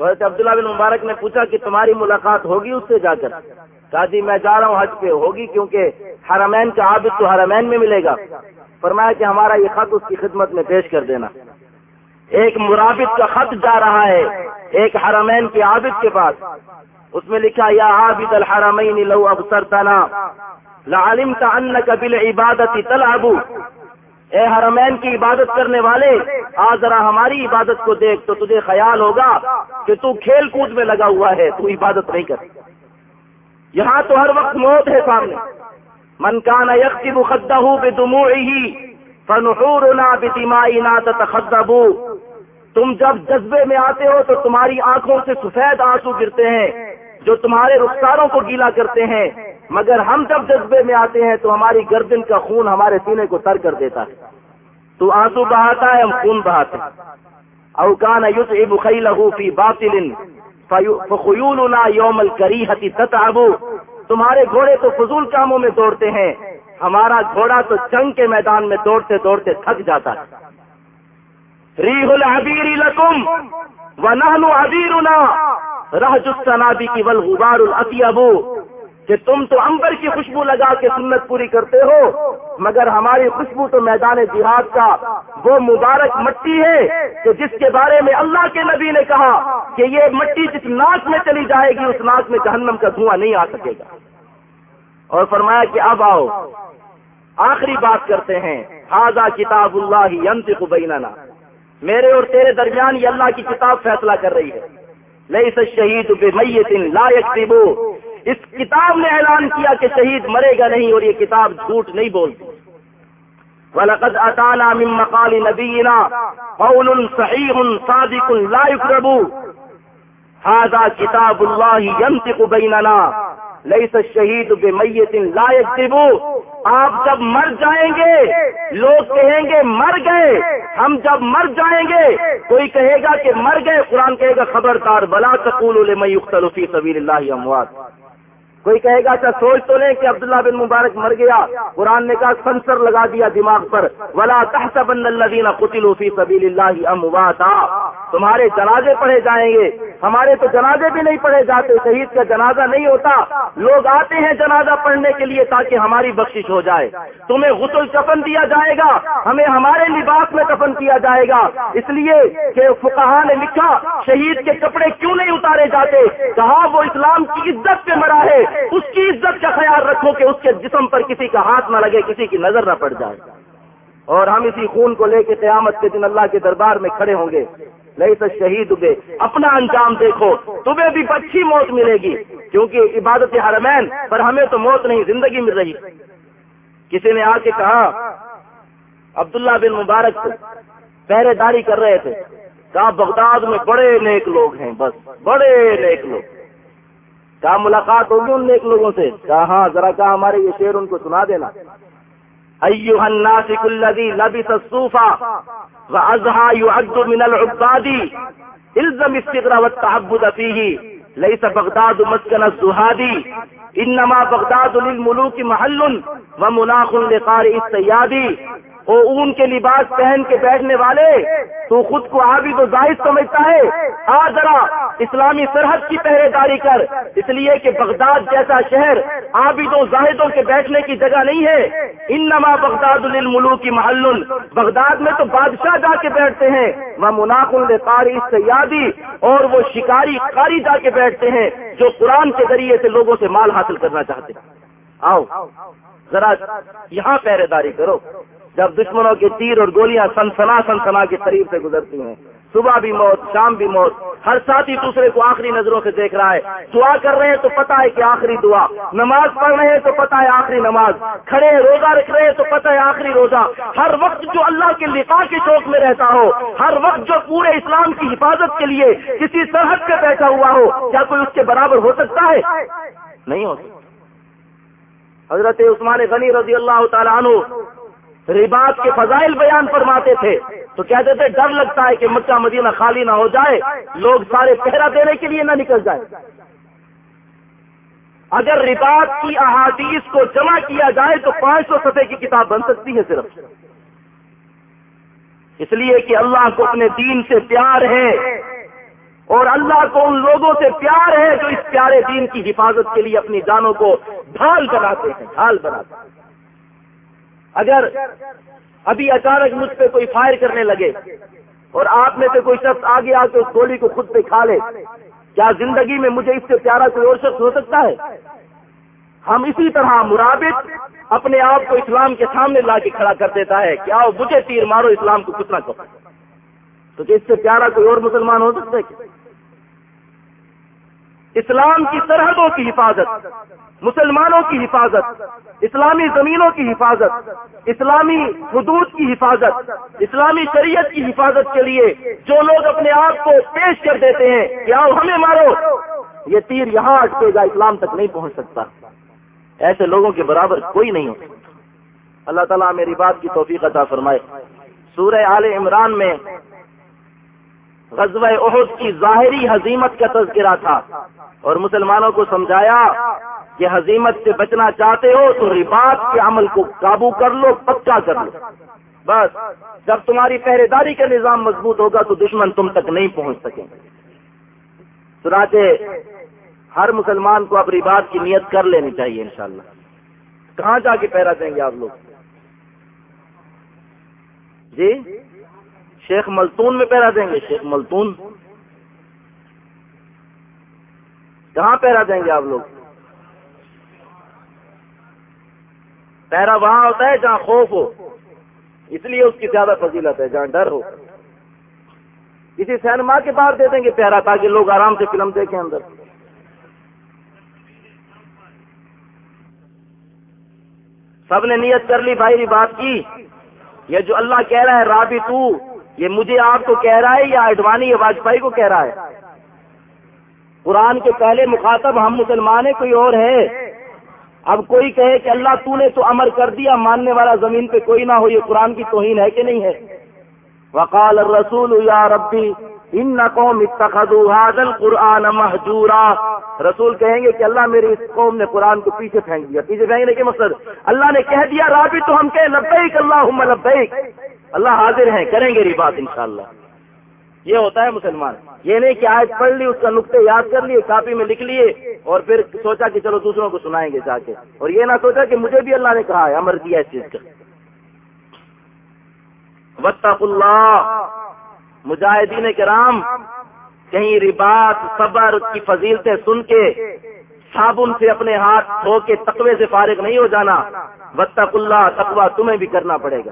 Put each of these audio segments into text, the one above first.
تو حضرت عبداللہ بن مبارک نے پوچھا کہ تمہاری ملاقات ہوگی اس سے جا کر؟ کہا جی میں جا رہا ہوں حج پہ۔ ہوگی کیونکہ حرمین کا عابد تو حرمین میں ملے گا۔ فرمایا کہ ہمارا یہ خط اس کی خدمت میں پیش کر دینا۔ ایک مرابط کا خط جا رہا ہے، ایک حرمین کے عابد کے پاس۔ اس میں لکھا، یا عابد الحرمین لو ابسر تنا لعلم کا ان اے حرمین کی عبادت کرنے والے آ ذرا ہماری عبادت کو دیکھ تو تجھے خیال ہوگا کہ تو کھیل کود میں لگا ہوا ہے، تو عبادت نہیں کر۔ یہاں تو ہر وقت موت ہے سامنے۔ من کان یکتی بخدہ بے ہی فنحور نہ بتیمائی نہ تخدبو تم جب جذبے میں آتے ہو تو تمہاری آنکھوں سے سفید آنسو گرتے ہیں، جو تمہارے رخساروں کو گیلا کرتے ہیں۔ مگر ہم جب جذبے میں آتے ہیں تو ہماری گردن کا خون ہمارے سینے کو تر کر دیتا ہے۔ تو آنسو بہاتا ہے، ہم خون بہاتے ہیں۔ اوکان یوس اب خی لہو باطل فخیولنا یوم الکری حتی تتعبو۔ تمہارے گھوڑے تو فضول کاموں میں دوڑتے ہیں۔ ہمارا گھوڑا تو جنگ کے میدان میں دوڑتے دوڑتے تھک جاتا ہے۔ ریح العبیر لکم ونحن عبیرنا۔ رہج السنابی کی والغبار الاتیبو۔ کہ تم تو امبر کی خوشبو لگا کے سنت پوری کرتے ہو، مگر ہماری خوشبو تو میدان جہاد کا وہ مبارک مٹی ہے کہ جس کے بارے میں اللہ کے نبی نے کہا کہ یہ مٹی جس ناک میں چلی جائے گی، اس ناک میں جہنم کا دھواں نہیں آ سکے گا۔ اور فرمایا کہ اب آؤ، آخری بات کرتے ہیں۔ ہاضا کتاب اللہ ینطق بیننا۔ میرے اور تیرے درمیان یہ اللہ کی کتاب فیصلہ کر رہی ہے۔ لئی شہید بے میت لا اس کتاب نے اعلان کیا کہ شہید مرے گا نہیں اور یہ کتاب جھوٹ نہیں بولتی۔ وَلَقَدْ أَتَانَا مِن مَقَالِ نَبِيِّنَا قَوْلٌ صَحِيحٌ صَادِقٌ لَا يُكْرَبُ هَذَا كِتَابُ اللَّهِ يَنْتِقُ بَيْنَنَا، لَيْسَ الشَّهِيدُ بِمَيِّتٍ لَا يَكْتِبُ آپ جب مر جائیں گے، لوگ کہیں گے مر گئے، ہم جب مر جائیں گے، کوئی کہے گا کہ مر گئے، قرآن کہے گا خبردار، بلا تقول لمن يقتل في سبيل الله اموات کوئی کہے گا اچھا سوچ تو لیں کہ عبداللہ بن مبارک مر گیا۔ قرآن نے کہا، سنسر لگا دیا دماغ پر۔ ولا تحسبن الذين قتلوا في سبيل الله امواتا تمہارے جنازے پڑھے جائیں گے۔ ہمارے تو جنازے بھی نہیں پڑھے جاتے۔ شہید کا جنازہ نہیں ہوتا۔ لوگ آتے ہیں جنازہ پڑھنے کے لیے تاکہ ہماری بخشش ہو جائے۔ تمہیں غسل کفن دیا جائے گا۔ ہمیں ہمارے لباس میں کفن کیا جائے گا۔ اس لیے کہ فقہا نے لکھا، شہید کے کپڑے کیوں نہیں اتارے جاتے؟ کہا، وہ اسلام کی عزت پہ مرا ہے۔ اس کی عزت کا خیال رکھو کہ اس کے جسم پر کسی کا ہاتھ نہ لگے، کسی کی نظر نہ پڑ جائے۔ اور ہم اسی خون کو لے کے قیامت کے دن اللہ کے دربار میں کھڑے ہوں گے۔ نہیں تو شہید بے۔ اپنا انجام دیکھو، تمہیں بھی اچھی موت ملے گی۔ کیونکہ عبادت حرمین پر ہمیں تو موت نہیں، زندگی مل رہی۔ کسی نے آ کے کہا، عبداللہ بن مبارک پہرے داری کر رہے تھے۔ کہا، بغداد میں بڑے نیک لوگ ہیں، بس بڑے نیک لوگ۔ کہا ملاقات ہوگی ان نیک لوگوں سے۔ کہا ہاں ذرا کہا ہمارے یہ شعر ان کو سنا دینا۔ ایوہ الناسک الذی لبس الصوفا وازہا یعد من العبادی الزم استقرا والتعبد فیہ، لیس بغداد مسکن الزہادی، انما بغداد للملوک محل ومناخ لقارئ السیادی۔ وہ اون کے لباس پہن کے بیٹھنے والے، تو خود کو عابد و زاہد سمجھتا ہے۔ آ ذرا اسلامی سرحد کی پہرے داری کر۔ اس لیے کہ بغداد جیسا شہر عابد و زاہدوں کے بیٹھنے کی جگہ نہیں ہے۔ ان نما بغداد الملو کی محل۔ بغداد میں تو بادشاہ جا کے بیٹھتے ہیں۔ وہ مناق القاری سیادی اور وہ شکاری قاری جا کے بیٹھتے ہیں جو قرآن کے ذریعے سے لوگوں سے مال حاصل کرنا چاہتے ہیں۔ آؤ، ذرا یہاں پہرے داری کرو۔ جب دشمنوں کے تیر اور گولیاں سنسنا سنسنا کے قریب سے گزرتی ہیں۔ صبح بھی موت، شام بھی موت۔ ہر ساتھی دوسرے کو آخری نظروں سے دیکھ رہا ہے۔ دعا کر رہے ہیں تو پتا ہے کہ آخری دعا۔ نماز پڑھ رہے ہیں تو پتا ہے آخری نماز۔ کھڑے روزہ رکھ رہے ہیں تو پتا ہے آخری روزہ۔ ہر وقت جو اللہ کے لقاء کے شوق میں رہتا ہو، ہر وقت جو پورے اسلام کی حفاظت کے لیے کسی سرحد پہ بیٹھا ہوا ہو، کیا کوئی اس کے برابر ہو سکتا ہے؟ نہیں ہو سکتا۔ حضرت عثمان غنی رضی اللہ تعالیٰ عنہ رباط کے فضائل بیان فرماتے تھے، تو کہتے تھے ڈر لگتا ہے کہ مکہ مدینہ خالی نہ ہو جائے، لوگ سارے پہرا دینے کے لیے نہ نکل جائے۔ اگر رباط کی احادیث کو جمع کیا جائے تو پانچ سو سطح کی کتاب بن سکتی ہے صرف۔ اس لیے کہ اللہ کو اپنے دین سے پیار ہے، اور اللہ کو ان لوگوں سے پیار ہے جو اس پیارے دین کی حفاظت کے لیے اپنی جانوں کو ڈھال بناتے ہیں، ڈھال بناتے ہیں۔ اگر ابھی اچانک مجھ پہ کوئی فائر کرنے لگے اور آپ میں سے کوئی شخص آگے آ کے اس گولی کو خود پہ کھا لے، کیا زندگی میں مجھے اس سے پیارا کوئی اور شخص ہو سکتا ہے؟ ہم اسی طرح مرابط اپنے آپ کو اسلام کے سامنے لا کے کھڑا کر دیتا ہے کیا مجھے تیر مارو، اسلام کو کچھ نہ کرو تو کہ اس سے پیارا کوئی اور مسلمان ہو سکتا ہے اسلام کی سرحدوں کی حفاظت، مسلمانوں کی حفاظت، اسلامی زمینوں کی حفاظت، اسلامی حدود کی حفاظت، اسلامی شریعت کی حفاظت کے لیے جو لوگ اپنے آپ کو پیش کر دیتے ہیں، کہ آؤ ہمیں مارو، یہ تیر یہاں اٹکے گا اسلام تک نہیں پہنچ سکتا۔ ایسے لوگوں کے برابر کوئی نہیں ہو اللہ تعالیٰ میری بات کی توفیق عطا فرمائے۔ سورہ آل عمران میں غزوہ عہد کی ظاہری حزیمت کا تذکرہ تھا۔ اور مسلمانوں کو سمجھایا کہ حزیمت سے بچنا چاہتے ہو تو رباط کے عمل کو قابو کر لو، پکا کر لو۔ بس، جب تمہاری پہرے داری کا نظام مضبوط ہوگا تو دشمن تم تک نہیں پہنچ سکیں۔ سناتے ہر مسلمان کو اپنی بات کی نیت کر لینی چاہیے انشاءاللہ۔ کہاں جا کے پہرا دیں گے آپ لوگ؟ جی شیخ ملتون میں پہرا دیں گے، شیخ ملتون۔ کہاں پہرا دیں گے آپ لوگ؟ پہرا وہاں ہوتا ہے جہاں خوف ہو۔ اس لیے اس کی زیادہ فضیلت ہے، جہاں ڈر ہو۔ کسی سینما کے باہر دے دیں گے پہرا تاکہ لوگ آرام سے فلم دیکھیں اندر۔ سب نے نیت کر لی بھائی بات کی۔ یہ جو اللہ کہہ رہا ہے رابی تو یہ مجھے آپ کو کہہ رہا ہے یا اڈوانی یا واجپئی کو کہہ رہا ہے؟ قرآن کے پہلے مخاطب ہم مسلمان ہیں، کوئی اور ہے؟ اب کوئی کہے کہ اللہ تو نے تو امر کر دیا، ماننے والا زمین پہ کوئی نہ ہو، یہ قرآن کی توہین ہے کہ نہیں ہے؟ وقال الرسول، یا ربی، ان قوم اتخذوا هذا القرآن محجورا رسول کہیں گے کہ اللہ میری اس قوم نے قرآن کو پیچھے پھینک دیا۔ پیچھے پھینکنے کے مقصد، اللہ نے کہہ دیا رابی تو ہم کہ لبیک اللہ لبیک۔ اللہ حاضر ہیں، کریں گے بات انشاءاللہ۔ یہ ہوتا ہے مسلمان۔ یہ نہیں کہ آج پڑھ لی، اس کا نقطے یاد کر لیے کاپی میں لکھ لیے اور پھر سوچا کہ چلو دوسروں کو سنائیں گے جا کے۔ اور یہ نہ سوچا کہ مجھے بھی اللہ نے کہا ہے، امر کیا اس چیز کا۔ وطف اللہ مجاہدین کرام، کہیں ربات صبر کی فضیلتیں سن کے، صابن سے اپنے ہاتھ دھو کے تقوی سے فارغ نہیں ہو جانا۔ وطف اللہ تقوی تمہیں بھی کرنا پڑے گا۔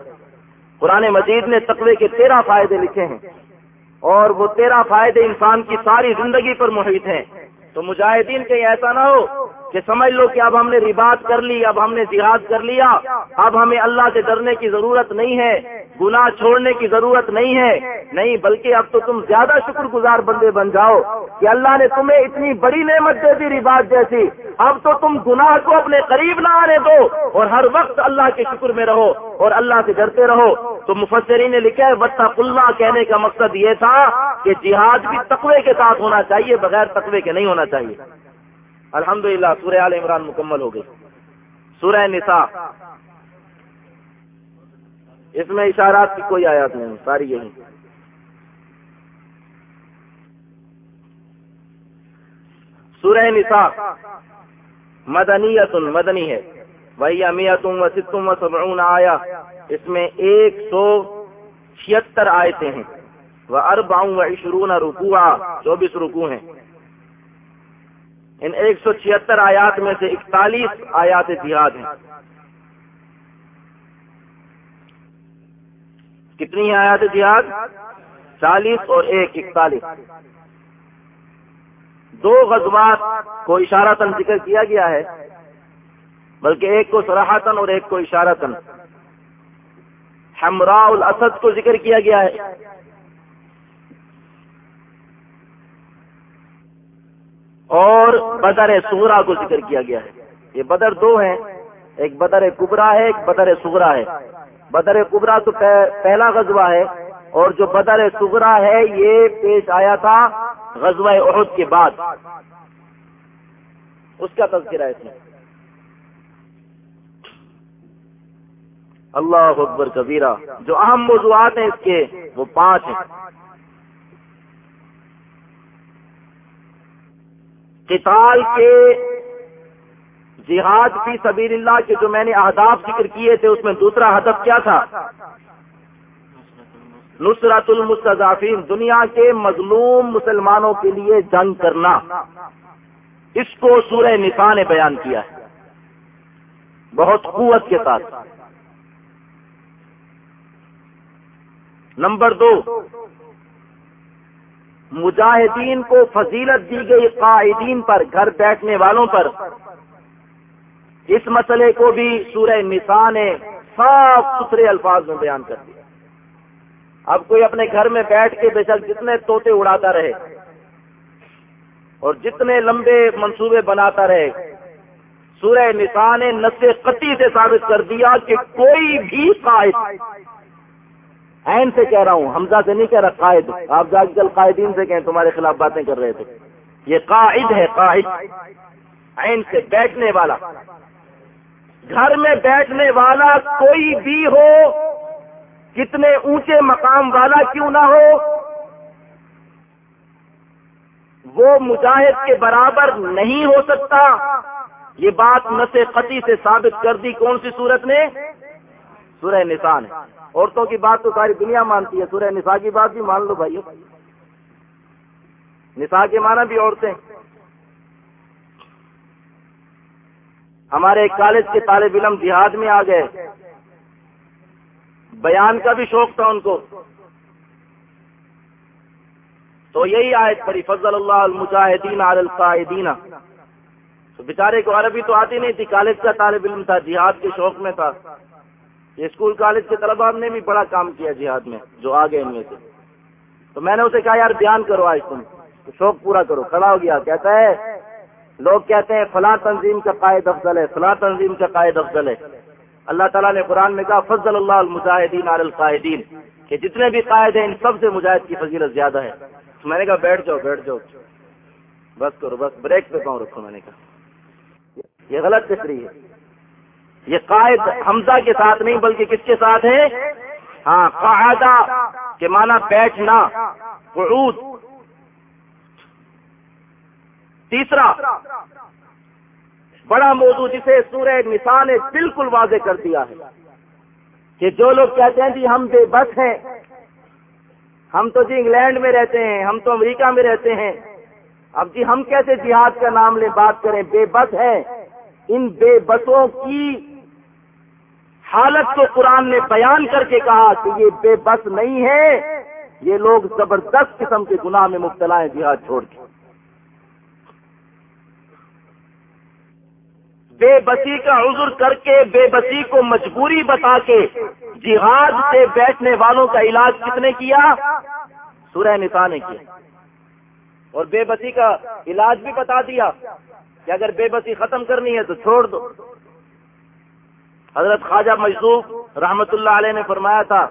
قرآن مجید نے تقوی کے تیرہ فائدے لکھے ہیں۔ اور وہ تیرہ فائدے انسان کی ساری زندگی پر محیط ہیں تو مجاہدین کہیں ایسا نہ ہو کہ سمجھ لو کہ اب ہم نے ربات کر لی، اب ہم نے جہاد کر لیا۔ اب ہمیں اللہ سے ڈرنے کی ضرورت نہیں ہے، گناہ چھوڑنے کی ضرورت نہیں ہے۔ نہیں، بلکہ اب تو تم زیادہ شکر گزار بندے بن جاؤ کہ اللہ نے تمہیں اتنی بڑی نعمت دے دی ربات جیسی۔ اب تو تم گناہ کو اپنے قریب نہ آنے دو اور ہر وقت اللہ کے شکر میں رہو اور اللہ سے ڈرتے رہو۔ تو مفسرین نے لکھا ہے بتا اللہ کہنے کا مقصد یہ تھا کہ جہاد بھی تقوی کے ساتھ ہونا چاہیے، بغیر تقوی کے نہیں ہونا چاہیے۔ الحمد للہ سورہ عال عمران مکمل ہو گئی۔ سورہ نساء۔ اس میں اشارات کی کوئی آیات نہیں، ساری یہی۔ سورہ نساء۔ مدنیت مدنی ہے۔ وہی امیتم و ستم و سبعون آیا اس میں ایک سو چھتر آیتیں ہیں۔ وہ ارباؤں و عشرون رکوع چوبیس رکوع ہیں۔ ان ایک سو چھتر آیات میں سے اکتالیس آیات جہاد ہیں۔ کتنی آیات جہاد؟ چالیس اور ایک اکتالیس۔ دو غزوات کو اشارتن ذکر کیا گیا ہے، بلکہ ایک کو سراہتن اور ایک کو اشارتن ہمراہ الاسد کو ذکر کیا گیا ہے۔ اور بدر سغرا کو ذکر کیا گیا ہے۔ یہ بدر دو ہیں۔ ایک بدر کبرا ہے، ایک بدر سغرا ہے۔ بدر کبرا تو پہلا غزوہ ہے۔ اور جو بدر سغرا ہے، یہ پیش آیا تھا غزوہ عہد کے بعد۔ اس کا تذکرہ ہے۔ اس میں اللہ اکبر کبیرہ، جو اہم موضوعات ہیں اس کے، وہ پانچ ہیں۔ قتال کے جہاد فی سبیل اللہ کے جو میں نے اہداف ذکر کیے تھے، اس میں دوسرا ہدف کیا تھا؟ نصرت المستضافین دنیا کے مظلوم مسلمانوں کے لیے جنگ کرنا۔ اس کو سورہ نساء نے بیان کیا ہے۔ بہت قوت کے ساتھ۔ نمبر دو مجاہدین کو فضیلت دی گئی قائدین پر، گھر بیٹھنے والوں پر۔ اس مسئلے کو بھی سورہ نساء نے صاف ستھرے الفاظ میں بیان کر دیا۔ اب کوئی اپنے گھر میں بیٹھ کے بے شک جتنے توتے اڑاتا رہے اور جتنے لمبے منصوبے بناتا رہے، سورہ نساء نے نس قطعی سے ثابت کر دیا کہ کوئی بھی قائد عین سے کہہ رہا ہوں، حمزہ سے نہیں کہہ رہا، قائد۔ آپ جا کل قائدین سے کہیں تمہارے خلاف باتیں کر رہے تھے۔ یہ قائد ہے، قائد۔ عین سے بیٹھنے والا۔ گھر میں بیٹھنے والا کوئی بھی ہو، کتنے اونچے مقام والا کیوں نہ ہو، وہ مجاہد کے برابر نہیں ہو سکتا۔ یہ بات نس قطعی سے ثابت کر دی کون سی صورت نے؟ سورہ نسان ہے عورتوں کی بات تو ساری دنیا مانتی ہے، سورہ نساء کی بات بھی مان لو بھائی نساء کے معنی بھی عورتیں۔ ہمارے کالج کے طالب علم جہاد میں آ گئے۔ بیان کا بھی شوق تھا ان کو۔ تو یہی آئے پڑی فضل اللہ المجاہدین القاعدین۔ تو بیچارے کو عربی تو آتی نہیں تھی، کالج کا طالب علم تھا، جہاد کے شوق میں تھا۔ یہ اسکول کالج کے طلبا نے بھی بڑا کام کیا جہاد میں، جو آ ان میں سے۔ تو میں نے اسے کہا، یار، بیان کرو آج تم شوق پورا کرو۔ کھڑا ہو گیا، کہتا ہے، لوگ کہتے ہیں، فلاں تنظیم کا قائد افضل ہے، فلاں تنظیم کا قائد افضل ہے۔ اللہ تعالیٰ نے قرآن میں کہا، فضل اللہ المجاہدین علی القاعدین کہ جتنے بھی قائد ہیں، ان سب سے مجاہد کی فضیلت زیادہ ہے۔ تو میں نے کہا، بیٹھ جاؤ بیٹھ جاؤ۔ بس کرو، بس بریک پہ پاؤں رکھو، میں نے کہا۔ یہ غلط فکری ہے۔ یہ قائد حمزہ کے ساتھ نہیں بلکہ کس کے ساتھ ہے؟ ہاں قاعدہ کے معنی بیٹھنا، قعود۔ تیسرا، بڑا موضوع جسے سورہ نساء نے بالکل واضح کر دیا ہے کہ جو لوگ کہتے ہیں جی ہم بے بس ہیں، ہم تو جی انگلینڈ میں رہتے ہیں، ہم تو امریکہ میں رہتے ہیں۔ اب جی ہم کیسے جہاد کا نام لے بات کریں؟ بے بس ہے ان بے بسوں کی حالت کو قرآن نے بیان کر کے کہا کہ یہ بے بس نہیں ہے، یہ لوگ زبردست قسم کے گناہ میں مبتلا ہیں، جہاد چھوڑ کے۔ بے بسی کا عذر کر کے، بے بسی کو مجبوری بتا کے جہاد سے بیٹھنے والوں کا علاج کس نے کیا؟ سورہ نساء نے کیا۔ اور بے بسی کا علاج بھی بتا دیا کہ اگر بے بسی ختم کرنی ہے تو چھوڑ دو۔ حضرت خواجہ مجذوب رحمت اللہ علیہ نے فرمایا تھا،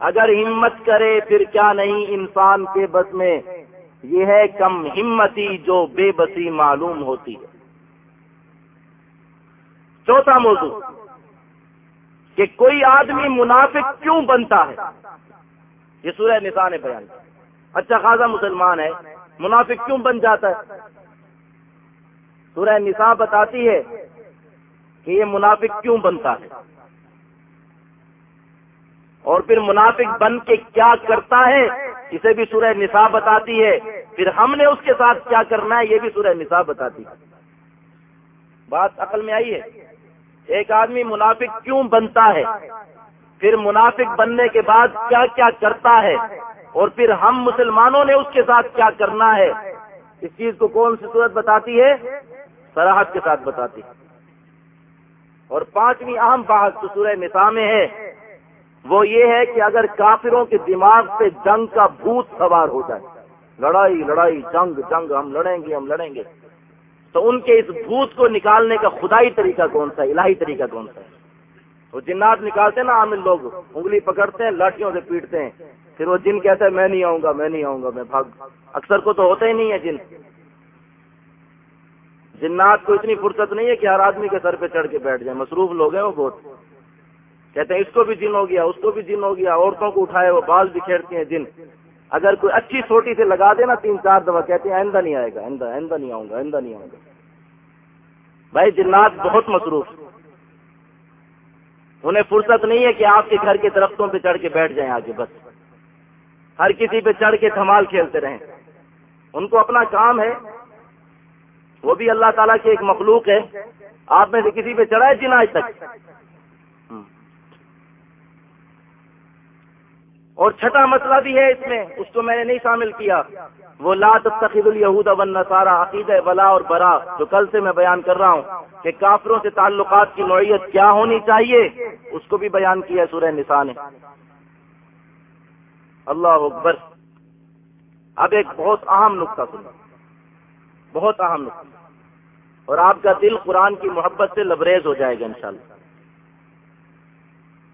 اگر ہمت کرے پھر کیا نہیں انسان کے بس میں؟ یہ ہے کم ہمتی جو بے بسی معلوم ہوتی ہے۔ چوتھا موضوع، کہ کوئی آدمی منافق کیوں بنتا ہے؟ یہ سورہ نساء نے بیان کیا۔ اچھا خاصا مسلمان ہے، منافق کیوں بن جاتا ہے؟ سورہ نساء بتاتی ہے کہ یہ منافق کیوں بنتا ہے؟ اور پھر منافق بن کے کیا کرتا ہے؟ اسے بھی سورہ نساء بتاتی ہے۔ پھر ہم نے اس کے ساتھ کیا کرنا ہے؟ یہ بھی سورہ نساء بتاتی ہے۔ بات عقل میں آئی ہے۔ ایک آدمی منافق کیوں بنتا ہے؟ پھر منافق بننے کے بعد کیا کیا کرتا ہے؟ اور پھر ہم مسلمانوں نے اس کے ساتھ کیا کرنا ہے؟ اس چیز کو کون سی صورت بتاتی ہے؟ سراحت کے ساتھ بتاتی ہے۔ اور پانچویں اہم بات جو سورہ نساء میں ہے، وہ یہ ہے کہ اگر کافروں کے دماغ پہ جنگ کا بھوت سوار ہو جائے، لڑائی لڑائی، جنگ جنگ، ہم لڑیں گے، ہم لڑیں گے، تو ان کے اس بھوت کو نکالنے کا خدائی طریقہ کون سا ہے؟ الہی طریقہ کون سا ہے؟ وہ جنات نکالتے ہیں نا عامل لوگ، انگلی پکڑتے ہیں، لاٹھیوں سے پیٹتے ہیں، پھر وہ جن کہتے ہیں، میں نہیں آؤں گا، میں نہیں آؤں گا، میں بھاگ، اکثر کو تو ہوتا ہی نہیں ہے جن۔ جنات کو اتنی فرصت نہیں ہے کہ ہر آدمی کے سر پہ چڑھ کے بیٹھ جائیں مصروف لوگ ہیں وہ بہت۔ کہتے ہیں، اس کو بھی جن ہو گیا، اس کو بھی جن ہو گیا، عورتوں کو اٹھائے وہ بال بکھیرتے ہیں جن۔ اگر کوئی اچھی چھوٹی سے لگا دے نا تین چار دفعہ، کہتے ہیں، آئندہ نہیں آئے گا، آئندہ آئندہ نہیں آؤں گا، آئندہ نہیں آؤں گا۔ بھائی، جنات بہت مصروف۔ انہیں فرصت نہیں ہے کہ آپ کے گھر کے درختوں پہ چڑھ کے بیٹھ جائیں آگے، بس۔ ہر کسی پہ چڑھ کے دھمال کھیلتے رہیں۔ ان کو اپنا کام ہے وہ بھی اللہ تعالیٰ کی ایک مخلوق ہے۔ آپ میں سے کسی پہ چڑھا ہے جی جن آج تک۔ اور چھٹا مسئلہ بھی ہے اس میں، اس کو میں نے نہیں شامل کیا۔ وہ لا تخید الہود ون نصارہ عقید اور برا، جو کل سے میں بیان کر رہا ہوں کہ کافروں سے تعلقات کی نوعیت کیا ہونی چاہیے، اس کو بھی بیان کیا ہے سورہ نساء نے۔ اللہ اکبر۔ اب ایک بہت اہم نقطہ سنا بہت اہم نقطہ اور آپ کا دل قرآن کی محبت سے لبریز ہو جائے گا انشاءاللہ۔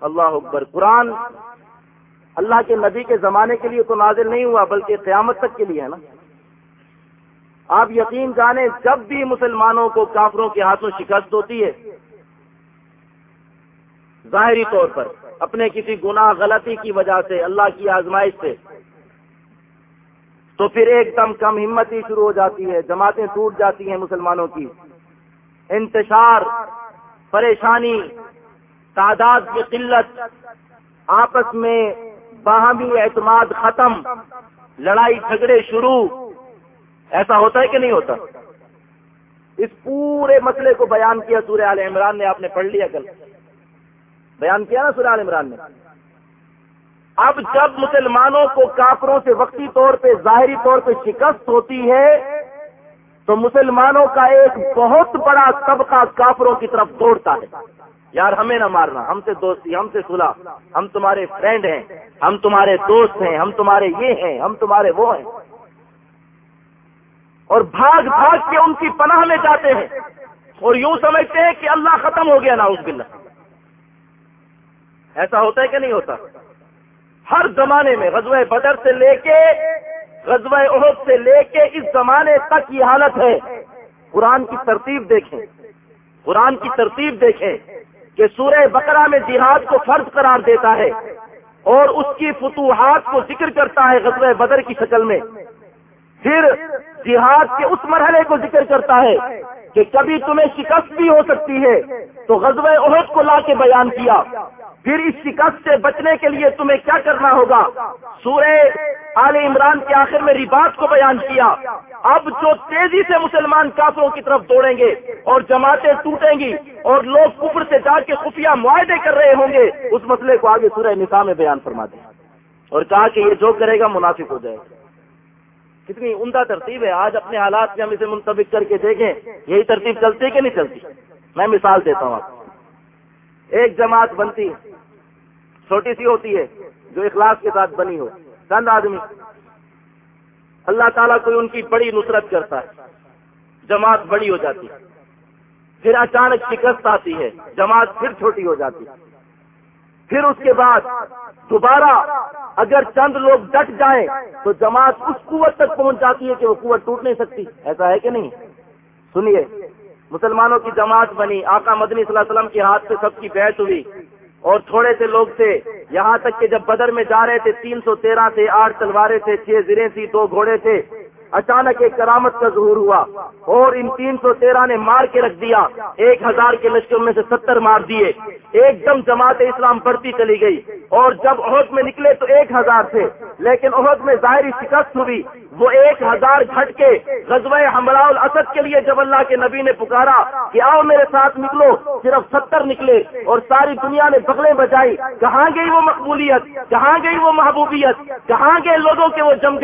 اللہ اکبر۔ قرآن اللہ کے نبی کے زمانے کے لیے تو نازل نہیں ہوا، بلکہ قیامت تک کے لیے ہے نا۔ آپ یقین جانیں، جب بھی مسلمانوں کو کافروں کے ہاتھوں شکست ہوتی ہے، ظاہری طور پر اپنے کسی گناہ، غلطی کی وجہ سے، اللہ کی آزمائش سے تو پھر ایک دم کم ہمتی شروع ہو جاتی ہے، جماعتیں ٹوٹ جاتی ہیں مسلمانوں کی۔ انتشار، پریشانی، تعداد کی قلت، آپس میں باہمی اعتماد ختم، لڑائی جھگڑے شروع۔ ایسا ہوتا ہے کہ نہیں ہوتا؟ اس پورے مسئلے کو بیان کیا سورہ عال عمران نے، آپ نے پڑھ لیا کل۔ بیان کیا نا سورہ عال عمران نے؟ اب جب مسلمانوں کو کافروں سے وقتی طور پہ، ظاہری طور پہ شکست ہوتی ہے، تو مسلمانوں کا ایک بہت بڑا طبقہ کافروں کی طرف دوڑتا ہے۔ یار، ہمیں نہ مارنا، ہم سے دوستی، ہم سے صلح، ہم تمہارے فرینڈ ہیں، ہم تمہارے دوست ہیں، ہم تمہارے یہ ہیں، ہم تمہارے وہ ہیں۔ اور بھاگ بھاگ کے ان کی پناہ میں جاتے ہیں۔ اور یوں سمجھتے ہیں کہ اللہ ختم ہو گیا نا اس بل ایسا ہوتا ہے کہ نہیں ہوتا؟ ہر زمانے میں غزوہ بدر سے لے کے غزوہ عہد سے لے کے اس زمانے تک یہ حالت ہے۔ قرآن کی ترتیب دیکھیں۔ قرآن کی ترتیب دیکھیں کہ سورہ بقرہ میں جہاد کو فرض قرار دیتا ہے اور اس کی فتوحات کو ذکر کرتا ہے غزوہ بدر کی شکل میں۔ پھر جہاد کے اس مرحلے کو ذکر کرتا ہے کہ کبھی تمہیں شکست بھی ہو سکتی ہے۔ تو غزوہ عہد کو لا کے بیان کیا۔ پھر اس شکست سے بچنے کے لیے تمہیں کیا کرنا ہوگا؟ سورہ آل عمران کے آخر میں رباط کو بیان کیا۔ اب جو تیزی سے مسلمان کافروں کی طرف دوڑیں گے اور جماعتیں ٹوٹیں گی اور لوگ کفر سے جا کے خفیہ معاہدے کر رہے ہوں گے، اس مسئلے کو آگے سورہ نساء میں بیان فرما دیں۔ اور کہا کہ یہ جو کرے گا منافق ہو جائے گا۔ کتنی عمدہ ترتیب ہے۔ آج اپنے حالات میں ہم اسے منتخب کر کے دیکھیں، یہی ترتیب چلتی کہ نہیں چلتی؟ میں مثال دیتا ہوں آپ ایک جماعت بنتی چھوٹی سی ہوتی ہے، جو اخلاص کے ساتھ بنی ہو۔ چند آدمی۔ اللہ تعالیٰ کوئی ان کی بڑی نصرت کرتا ہے۔ جماعت بڑی ہو جاتی۔ پھر اچانک شکست آتی ہے، جماعت پھر چھوٹی ہو جاتی۔ پھر اس کے بعد دوبارہ اگر چند لوگ ڈٹ جائیں تو جماعت اس قوت تک پہنچ جاتی ہے کہ وہ قوت ٹوٹ نہیں سکتی۔ ایسا ہے کہ نہیں؟ سنیے، مسلمانوں کی جماعت بنی، آقا مدنی صلی اللہ علیہ وسلم کے ہاتھ سے سب کی بیعت ہوئی اور تھوڑے سے لوگ تھے۔ یہاں تک کہ جب بدر میں جا رہے تھے، تین سو تیرہ تھے آٹھ تلوارے تھے، چھ زرے تھی دو گھوڑے تھے۔ اچانک ایک کرامت کا ظہور ہوا اور ان تین سو تیرہ نے مار کے رکھ دیا۔ ایک ہزار کے لشکر میں سے ستر مار دیے۔ ایک دم جماعت اسلام بڑھتی چلی گئی۔ اور جب عہد میں نکلے تو ایک ہزار تھے۔ لیکن عہد میں ظاہری شکست ہوئی۔ وہ ایک ہزار گھٹ کے غزوہ حملہ الاسد کے لیے جب اللہ کے نبی نے پکارا کہ آؤ میرے ساتھ نکلو، صرف ستر نکلے اور ساری دنیا نے بغلیں بجائی۔ کہاں گئی وہ مقبولیت؟ کہاں گئی وہ محبوبیت؟ کہاں گئے لوگوں کے وہ جم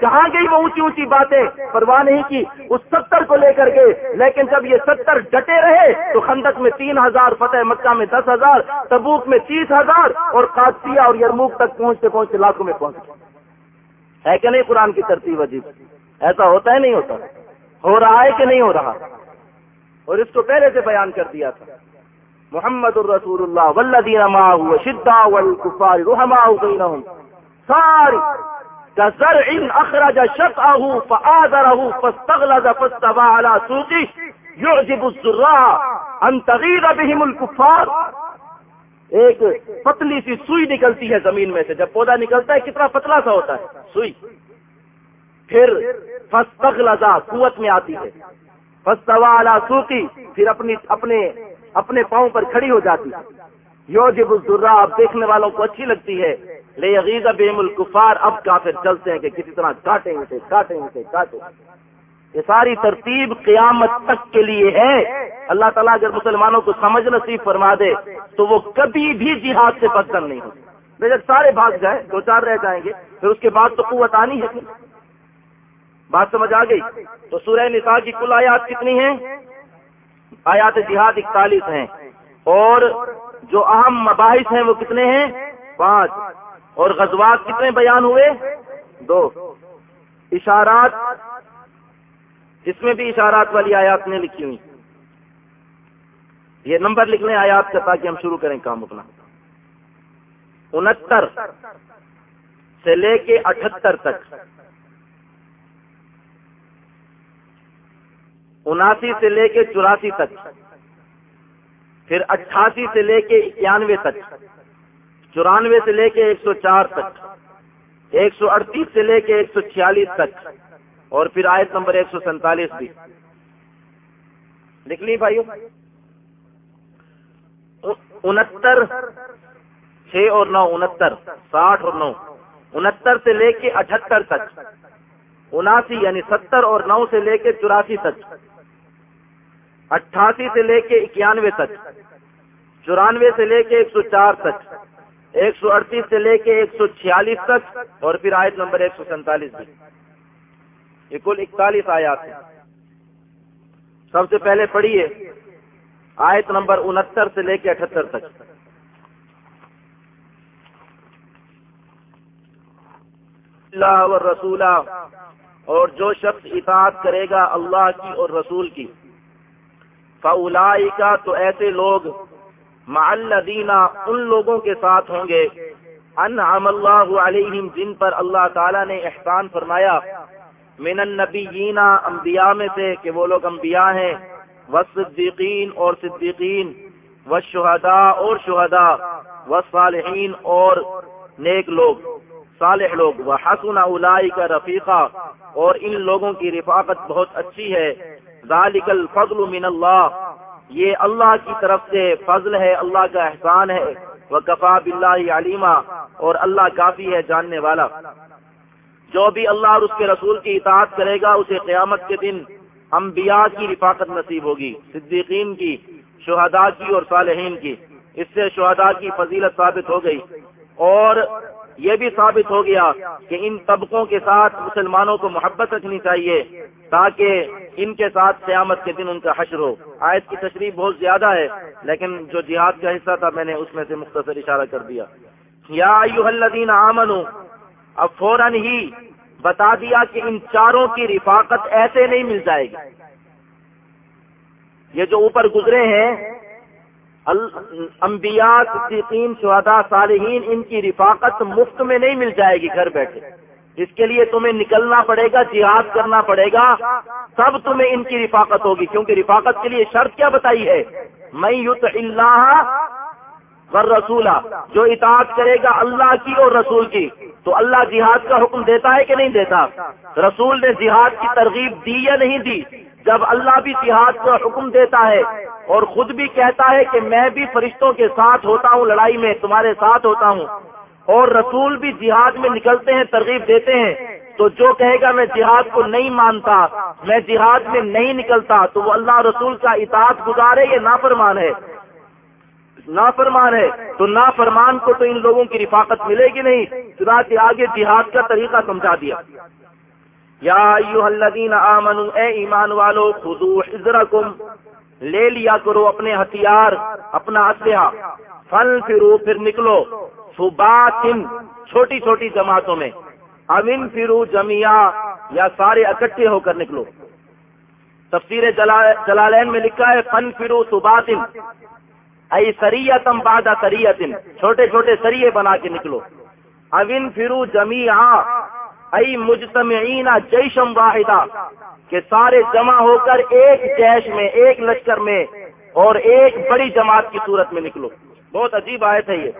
کہاں گئی وہ اونچی اونچی کی باتیں پرواہ نہیں کی، اس ستر کو لے کر گئے۔ لیکن جب یہ ستر ڈٹے رہے تو خندق میں تین ہزار، فتح مکہ میں دس ہزار، تبوک میں تیس ہزار اور قادسیہ اور یرموک تک پہنچتے پہنچتے لاکھوں میں پہنچ گئے۔ ہے کہ نہیں قرآن کی ترتیب عجیب؟ ایسا ہوتا ہے نہیں ہوتا۔ ہو رہا ہے کہ نہیں ہو رہا؟ اور اس کو پہلے سے بیان کر دیا تھا۔ محمد الرسول اللہ ولدین شدا رحما ساری كزرع أخرج شطأه فآذره فاستغلظ فاستوى على سوقه. يعجب الزراع أن تغير بهم الكفار. ایک پتلی سی سوئی نکلتی ہے زمین میں سے. جب پودا نکلتا ہے، کتنا پتلا سا ہوتا ہے؟ سوئی. پھر فستغلزا قوت میں آتی ہے. فستوا سوتی پھر اپنی، اپنے اپنے پاؤں پر کھڑی ہو جاتی ہے. یو جب اب دیکھنے والوں کو اچھی لگتی ہے. لے عقیدہ بیم الکفار، اب کافر چلتے ہیں کہ کسی طرح کاٹیں اسے کاٹیں اسے، کاٹیں۔ یہ ساری ترتیب قیامت تک کے لیے ہے۔ اللہ تعالیٰ اگر مسلمانوں کو سمجھ نصیب فرما دے تو وہ کبھی بھی جہاد سے بدتر نہیں ہو جب سارے بھاگ جائیں، دو چار رہ جائیں گے، پھر اس کے بعد تو قوت آنی ہے۔ بات سمجھ آ گئی؟ تو سورہ نساء کی کل آیات کتنی ہیں؟ آیات جہاد اکتالیس ہیں۔ اور جو اہم مباحث ہیں وہ کتنے ہیں؟ پانچ۔ اور غزوات کتنے بیان ہوئے؟ دو۔ اشارات اس میں بھی اشارات والی آیات نے لکھی ہوئی۔ یہ نمبر لکھ لیں آیات کا تاکہ ہم شروع کریں کام اپنا۔ انہتر سے لے کے اٹھہتر تک۔ اناسی سے لے کے چوراسی تک۔ پھر اٹھاسی سے لے کے اکیانوے تک۔ چورانوے سے لے کے ایک سو چار تک، ایک سو اڑتیس سے لے کے ایک سو چھیالیس تک، اور پھر آیت نمبر ایک سو سینتالیس بھی۔ لکھ لی بھائیو؟ انہتر چھ اور نو، انہتر، ساٹھ اور نو۔ انہتر سے لے کے اٹھہتر تک، اناسی یعنی ستر اور نو سے لے کے چوراسی تک۔ اٹھاسی سے لے کے اکیانوے تک، چورانوے سے لے کے ایک سو چار تک۔ ایک سو اڑتیس سے لے کے ایک سو چھیالیس تک اور پھر آیت نمبر ایک سو سینتالیس تک یہ کل اکتالیس آیات ہیں۔ سب سے پہلے پڑھیے آیت نمبر انہتر سے لے کے اٹھہتر تک۔ اللہ و رسولہ اور جو شخص اطاعت کرے گا اللہ کی اور رسول کی۔ فلائی کا تو ایسے لوگ معلدینہ ان لوگوں کے ساتھ ہوں گے۔ ان اللہ علیہم، جن پر اللہ تعالی نے احسان فرمایا۔ من النبیین، انبیاء میں سے کہ وہ لوگ انبیاء ہیں۔ والصدیقین اور صدیقین، والشہداء اور شہداء، والصالحین اور نیک لوگ، صالح لوگ۔ وہ حسن کا رفیقہ اور ان لوگوں کی رفاقت بہت اچھی ہے۔ ذالک الفضل من اللہ۔ یہ اللہ کی طرف سے فضل ہے، اللہ کا احسان ہے۔ وہ کفا بلّہ علیمہ اور اللہ کافی ہے جاننے والا۔ جو بھی اللہ اور اس کے رسول کی اطاعت کرے گا، اسے قیامت کے دن انبیاء کی رفاقت نصیب ہوگی، صدیقین کی، شہداء کی اور صالحین کی۔ اس سے شہداء کی فضیلت ثابت ہو گئی۔ اور یہ بھی ثابت ہو گیا کہ ان طبقوں کے ساتھ مسلمانوں کو محبت رکھنی چاہیے تاکہ ان کے ساتھ قیامت کے دن ان کا حشر ہو۔ آیت کی تشریح بہت زیادہ ہے، لیکن جو جہاد کا حصہ تھا، میں نے اس میں سے مختصر اشارہ کر دیا۔ یا الذین آمنو اب فوراً ہی بتا دیا کہ ان چاروں کی رفاقت ایسے نہیں مل جائے گی۔ یہ جو اوپر گزرے ہیں انبیاء، صدیقین، شہداء، صالحین، ان کی رفاقت مفت میں نہیں مل جائے گی گھر بیٹھے۔ اس کے لیے تمہیں نکلنا پڑے گا، جہاد کرنا پڑے گا تب تمہیں ان کی رفاقت ہوگی۔ کیونکہ رفاقت کے لیے شرط کیا بتائی ہے؟ میں یوت اللہ ور رسولہ جو اطاعت کرے گا اللہ کی اور رسول کی، تو اللہ جہاد کا حکم دیتا ہے کہ نہیں دیتا؟ رسول نے جہاد کی ترغیب دی یا نہیں دی؟ جب اللہ بھی جہاد کا حکم دیتا ہے اور خود بھی کہتا ہے کہ میں بھی فرشتوں کے ساتھ ہوتا ہوں، لڑائی میں تمہارے ساتھ ہوتا ہوں اور رسول بھی جہاد میں نکلتے ہیں، ترغیب دیتے ہیں، تو جو کہے گا میں جہاد کو نہیں مانتا، میں جہاد میں نہیں نکلتا، تو وہ اللہ رسول کا اطاعت گزارے یہ نافرمان ہے؟ نافرمان ہے۔ تو نافرمان کو تو ان لوگوں کی رفاقت ملے گی نہیں، چنانچہ آگے جہاد کا طریقہ سمجھا دیا۔ یا الذین آمنوا اے ایمان والو، خذو حضرکم لے لیا کرو اپنے ہتھیار، اپنا اسلحہ۔ پھل پھرو پھر نکلو صبح چھوٹی چھوٹی جماعتوں میں۔ امن فرو جمیا یا سارے اکٹھے ہو کر نکلو۔ تفسیر جلالین میں لکھا ہے فن فرو صبح ائی سریتم بادہ سریتن چھوٹے چھوٹے سریے بنا کے نکلو۔ اوین فرو جمیا ائی مجتمعین جیشم واحدہ، کہ سارے جمع ہو کر ایک جیش میں، ایک لشکر میں اور ایک بڑی جماعت کی صورت میں نکلو۔ بہت عجیب آئے تھے یہ۔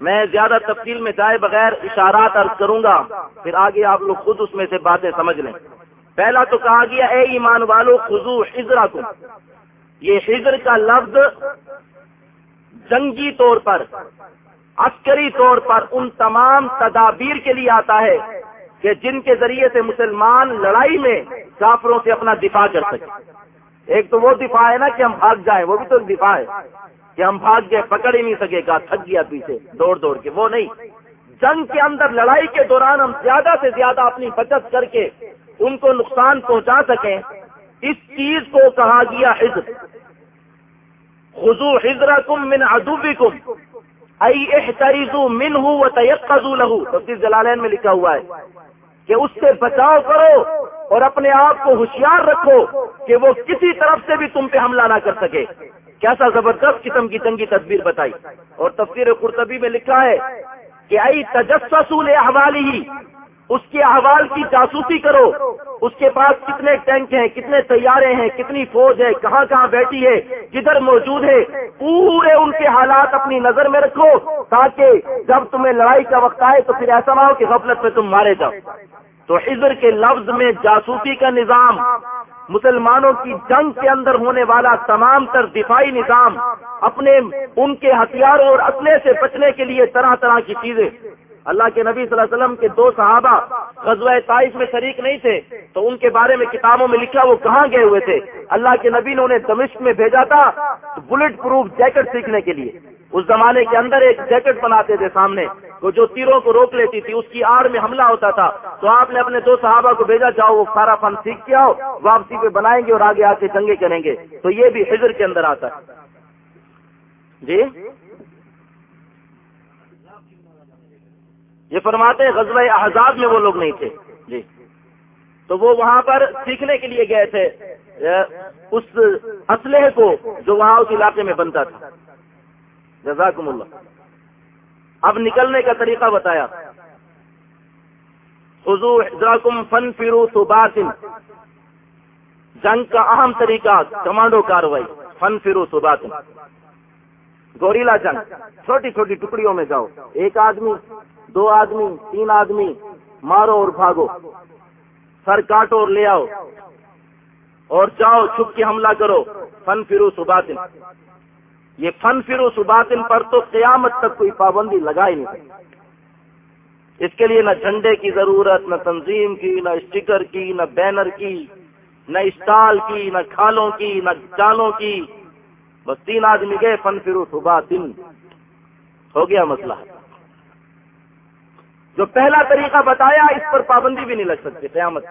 میں زیادہ تفصیل میں جائے بغیر اشارات عرض کروں گا، پھر آگے آپ لوگ خود اس میں سے باتیں سمجھ لیں۔ پہلا تو کہا گیا، اے ایمان والو خزو حضرا کو۔ یہ حضر کا لفظ جنگی طور پر عسکری طور پر ان تمام تدابیر کے لیے آتا ہے کہ جن کے ذریعے سے مسلمان لڑائی میں کافروں سے اپنا دفاع کر سکے ایک تو وہ دفاع ہے نا کہ ہم بھاگ جائیں، وہ بھی تو دفاع ہے کہ ہم بھاگ گئے، پکڑ ہی نہیں سکے، گا تھک گیا پیچھے، دوڑ دوڑ کے، وہ نہیں۔ جنگ کے اندر لڑائی کے دوران ہم زیادہ سے زیادہ اپنی بچت کر کے ان کو نقصان پہنچا سکیں۔ اس چیز کو کہا گیا حضر خزو حضر کم من ادوبی کم احتریزو من ہوں وہ تیقو لہو تفصیل جلالین میں لکھا ہوا ہے کہ اس سے بچاؤ کرو اور اپنے آپ کو ہوشیار رکھو کہ وہ کسی طرف سے بھی تم پہ حملہ نہ کر سکے۔ کیسا زبردست قسم کی جنگی تصویر بتائی۔ اور تفسیر قرطبی میں لکھا ہے کہ آئی تجسس احوالی ہی اس کے احوال کی جاسوسی کرو۔ اس کے پاس کتنے ٹینک ہیں، کتنے تیارے ہیں، کتنی فوج ہے، کہاں کہاں بیٹھی ہے، کدھر موجود ہے۔ پورے ان کے حالات اپنی نظر میں رکھو تاکہ جب تمہیں لڑائی کا وقت آئے تو پھر ایسا نہ ہو کہ غفلت میں تم مارے جاؤ۔ تو حضر کے لفظ میں جاسوسی کا نظام، مسلمانوں کی جنگ کے اندر ہونے والا تمام تر دفاعی نظام، اپنے ان کے ہتھیاروں اور اصلے سے بچنے کے لیے طرح طرح کی چیزیں۔ اللہ کے نبی صلی اللہ علیہ وسلم کے دو صحابہ غزوہ طائف میں شریک نہیں تھے، تو ان کے بارے میں کتابوں میں لکھا وہ کہاں گئے ہوئے تھے؟ اللہ کے نبی نے انہیں دمشق میں بھیجا تھا بلٹ پروف جیکٹ سیکھنے کے لیے۔ اس زمانے کے اندر ایک جیکٹ بناتے تھے سامنے تو جو تیروں کو روک لیتی تھی، اس کی آڑ میں حملہ ہوتا تھا۔ تو آپ نے اپنے دو صحابہ کو بھیجا، جاؤ وہ سارا فن سیکھ کے آؤ، واپسی پہ بنائیں گے اور آگے آ کے جنگے کریں گے۔ تو یہ بھی حضر کے اندر آتا ہے۔ جی؟ یہ فرماتے ہیں غزوہ احزاب میں وہ لوگ نہیں تھے۔ جی۔ تو وہ وہاں پر سیکھنے کے لیے گئے تھے۔ اس اسلحے کو جو وہاں اس علاقے میں بنتا تھا۔ جزاکم اللہ۔ اب نکلنے کا طریقہ بتایا۔ حضو فن فرو سباسن جنگ کا اہم طریقہ کمانڈو کاروائی۔ فن فرو سباسن گوریلا جنگ۔ چھوٹی چھوٹی ٹکڑیوں میں جاؤ۔ ایک آدمی دو آدمی، تین آدمی، مارو اور بھاگو۔ سر کاٹو اور لے آؤ۔ اور جاؤ چھپ کے حملہ کرو۔ فن فرو سباسن یہ فن فرو سباتن پر تو قیامت تک کوئی پابندی لگائی نہیں۔ اس کے لیے نہ جھنڈے کی ضرورت، نہ تنظیم کی، نہ اسٹیکر کی، نہ بینر کی، نہ اسٹال کی، نہ کھالوں کی، نہ چالوں کی۔ بس تین آدمی گئے، فن فرو سباتن ہو گیا مسئلہ۔ جو پہلا طریقہ بتایا اس پر پابندی بھی نہیں لگ سکتی، قیامت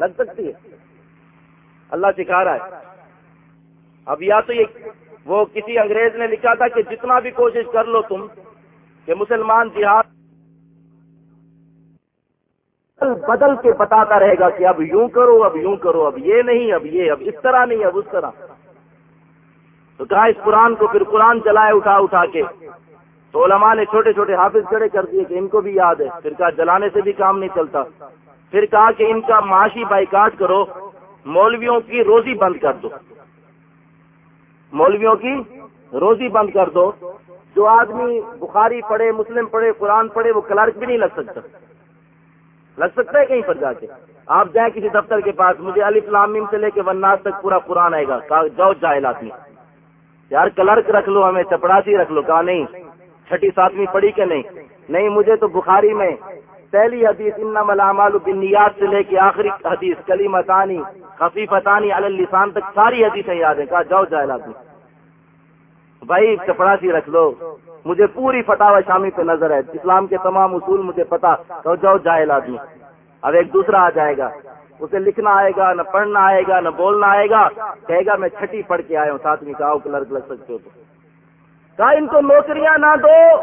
لگ سکتی ہے۔ اللہ سکھا رہا ہے۔ اب یا تو یہ وہ کسی انگریز نے لکھا تھا کہ جتنا بھی کوشش کر لو تم کہ مسلمان جہاد بدل کے بتاتا رہے گا کہ اب یوں کرو، اب یوں کرو، اب یہ نہیں، اب یہ، اب اس طرح نہیں، اب اس طرح۔ تو کہا اس قرآن کو پھر قرآن چلائے اٹھا اٹھا کے تو علماء نے چھوٹے چھوٹے حافظ کھڑے کر دیے کہ ان کو بھی یاد ہے۔ پھر کہا، جلانے سے بھی کام نہیں چلتا۔ پھر کہا کہ ان کا معاشی بائیکاٹ کرو، مولویوں کی روزی بند کر دو۔ مولویوں کی روزی بند کر دو۔ جو آدمی بخاری پڑھے، مسلم پڑھے، قرآن پڑھے، وہ کلرک بھی نہیں لگ سکتا۔ لگ سکتا ہے کہیں پر جا کے۔ آپ جائیں کسی دفتر کے پاس، مجھے علی فلامیم سے لے کے وناس تک پورا قرآن آئے گا۔ جاؤ جائے آدمی یار، کلرک رکھ لو ہمیں، چپڑاسی رکھ لو۔ کہا، نہیں۔ چھٹی ساتویں پڑھی کہ نہیں؟ نہیں، مجھے تو بخاری میں پہلی حدیث ان ملامال بنیاد سے لے کے آخری حدیث کلی متانی خفیفتانی السان تک، ساری حدیثیں یاد ہیں۔ کہا، جاؤ جائے آدمی۔ بھائی چپڑاسی رکھ لو۔ مجھے پوری فتح شامی پہ نظر ہے۔ اسلام کے تمام اصول مجھے پتا۔ تو جاؤ جائے آدمی۔ اب ایک دوسرا آ جائے گا۔ اسے لکھنا آئے گا، نہ پڑھنا آئے گا، نہ بولنا آئے گا۔ کہے گا، میں چھٹی پڑھ کے آیا ہوں ساتھ کہا کلرک لگ سکتے ہو تو۔ کہا ان کو نوکریاں نہ دو۔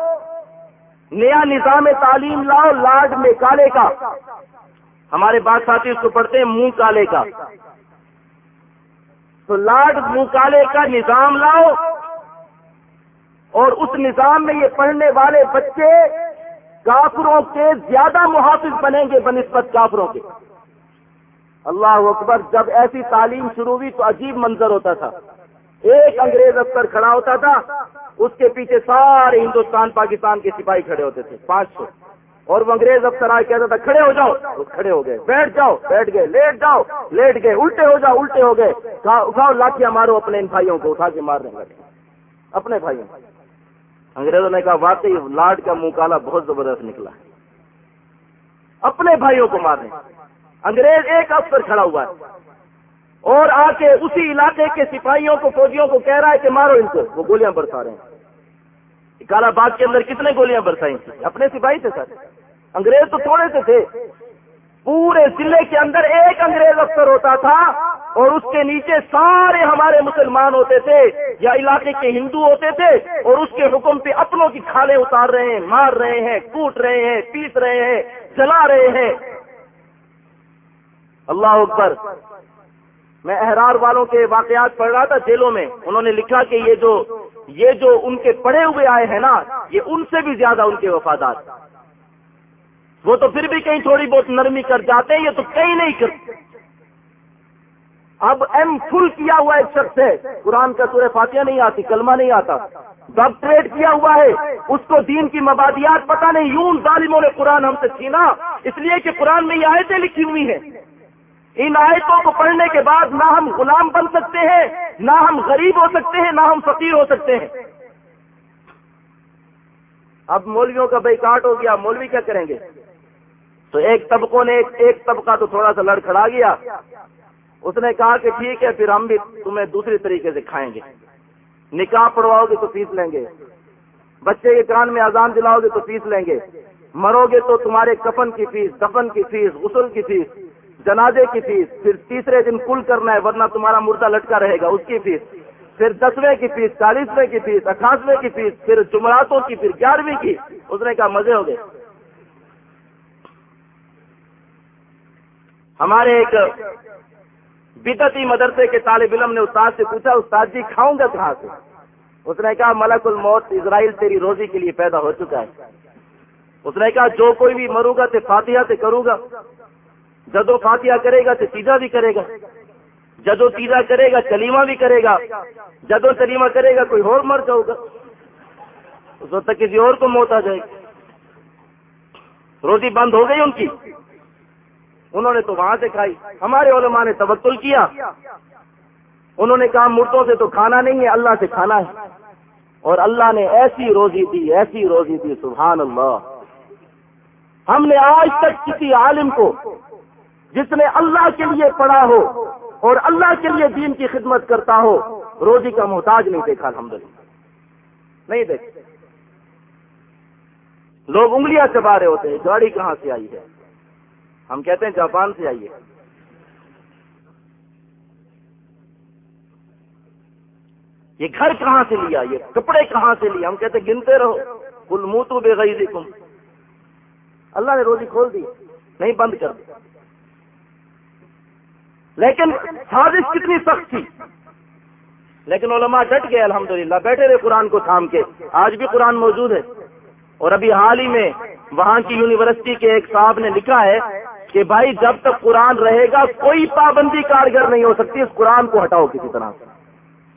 نیا نظام تعلیم لاؤ، لاڈ میں کالے کا۔ ہمارے بات ساتھی اس کو پڑھتے ہیں، منہ کالے کا۔ تو لاڈ، منہ کالے کا نظام لاؤ۔ اور اس نظام میں یہ پڑھنے والے بچے کافروں کے زیادہ محافظ بنیں گے، بنسبت کافروں کے۔ اللہ اکبر، جب ایسی تعلیم شروع ہوئی تو عجیب منظر ہوتا تھا۔ ایک انگریز افسر کھڑا ہوتا تھا۔ اس کے پیچھے سارے ہندوستان، پاکستان کے سپاہی کھڑے ہوتے تھے، پانچ سو۔ اور وہ انگریز افسر آ کہتا تھا، کھڑے ہو جاؤ۔ وہ کھڑے ہو گئے۔ بیٹھ جاؤ، بیٹھ گئے۔ لیٹ جاؤ، لیٹ گئے۔ الٹے ہو جاؤ، الٹے ہو گئے۔ اٹھاؤ لاٹیاں مارو اپنے ان بھائیوں کو، اٹھا کے مارنے لگے اپنے بھائیوں۔ انگریزوں نے کہا، واقعی لاٹ کا منہ کالا، بہت زبردست نکلا۔ اپنے بھائیوں کو مارنے انگریز، ایک افسر کھڑا ہوا ہے۔ اور آ کے اسی علاقے کے سپاہیوں کو، فوجیوں کو کہہ رہا ہے کہ مارو ان کو۔ وہ گولیاں برسا رہے ہیں۔ کالا باغ کے اندر کتنے گولیاں برسائی اپنے سپاہی تھے سر۔ انگریز تو تھوڑے سے تھے۔ پورے ضلع کے اندر ایک انگریز افسر ہوتا تھا اور اس کے نیچے سارے ہمارے مسلمان ہوتے تھے یا علاقے کے ہندو ہوتے تھے اور اس کے حکم پہ اپنوں کی کھالیں اتار رہے ہیں، مار رہے ہیں، کوٹ رہے ہیں، پیس رہے ہیں، جلا رہے ہیں۔ اللہ اکبر۔ میں احرار والوں کے واقعات پڑھ رہا تھا جیلوں میں۔ انہوں نے لکھا کہ یہ جو یہ جو ان کے پڑھے ہوئے آئے ہیں نا، یہ ان سے بھی زیادہ ان کے وفادار۔ وہ تو پھر بھی کہیں تھوڑی بہت نرمی کر جاتے ہیں، یہ تو کہیں نہیں کرتے اب ایم فل کیا ہوا ایک شخص ہے۔ قرآن کا سورہ فاتحہ نہیں آتی، کلمہ نہیں آتا۔ ڈاکٹریٹ کیا ہوا ہے۔ اس کو دین کی مبادیات پتہ نہیں، یوں ظالموں نے قرآن ہم سے چھینا۔ اس لیے کہ قرآن میں یہ آیتیں لکھی ہوئی ہیں۔ ان آیتوں کو پڑھنے کے بعد نہ ہم غلام بن سکتے ہیں، نہ ہم غریب ہو سکتے ہیں، نہ ہم فقیر ہو سکتے ہیں۔ اب مولویوں کا بھائی کاٹ ہو گیا، مولوی کیا کریں گے؟ تو ایک طبقوں نے ایک طبقہ تو تھوڑا سا لڑ کھڑا گیا۔ اس نے کہا کہ ٹھیک ہے، پھر ہم بھی تمہیں دوسری طریقے سے کھائیں گے۔ نکاح پڑواؤ گے تو فیس لیں گے۔ بچے کے کان میں اذان دلاؤ گے تو فیس لیں گے۔ مرو گے تو تمہارے کفن کی فیس، دفن کی فیس، غسل کی فیس۔ جنازے کی فیس، پھر تیسرے دن کل کرنا ہے ورنہ تمہارا مردہ لٹکا رہے گا، اس کی فیس۔ پھر دسویں کی فیس، چالیسویں کی فیس، اٹھاسویں کی فیس، پھر جمعراتوں کی، پھر گیارہویں کی۔ اس نے کہا مزے ہو گئے۔ ہمارے ایک بدتی مدرسے کے طالب علم نے استاد سے پوچھا، استاد جی کھاؤں گا کہاں سے؟ اس نے کہا ملک الموت، اسرائیل تیری روزی کے لیے پیدا ہو چکا ہے۔ اس نے کہا جو کوئی بھی مروں گا تو فاتحہ سے کروں گا۔ جدو فاتحہ کرے گا تو سیدھا بھی کرے گا۔ جدو سیدھا کرے گا چلیما بھی کرے گا۔ جدو چلیما کرے گا، کوئی اور مر جاؤ گا۔ اس وقت تک کسی اور کو موت آ جائے گی۔ روزی بند ہو گئی ان کی۔ انہوں نے تو وہاں سے کھائی۔ ہمارے علماء نے تبکل کیا۔ انہوں نے کہا، مردوں سے تو کھانا نہیں ہے، اللہ سے کھانا ہے۔ اور اللہ نے ایسی روزی دی، ایسی روزی دی، سبحان اللہ۔ ہم نے آج تک کسی عالم کو جس نے اللہ کے لیے پڑھا ہو اور اللہ کے لیے دین کی خدمت کرتا ہو، روزی کا محتاج نہیں دیکھا، الحمدللہ۔ نہیں دیکھ لوگ انگلیاں چبا رہے ہوتے ہیں، گاڑی کہاں سے آئی ہے؟ ہم کہتے ہیں جاپان سے آئیے یہ گھر کہاں سے لیا؟ یہ کپڑے کہاں سے لیا؟ ہم کہتے گنتے رہو۔ کل منہ تو بے گئی اللہ نے روزی کھول دی، نہیں بند کر دی۔ لیکن سازش کتنی سخت تھی۔ لیکن علماء ڈٹ گئے، الحمدللہ، بیٹھے رہے قرآن کو تھام کے۔ آج بھی قرآن موجود ہے۔ اور ابھی حال ہی میں وہاں کی یونیورسٹی کے ایک صاحب نے لکھا ہے کہ بھائی، جب تک قرآن رہے گا، کوئی پابندی کارگر نہیں ہو سکتی، اس قرآن کو ہٹاؤ کسی طرح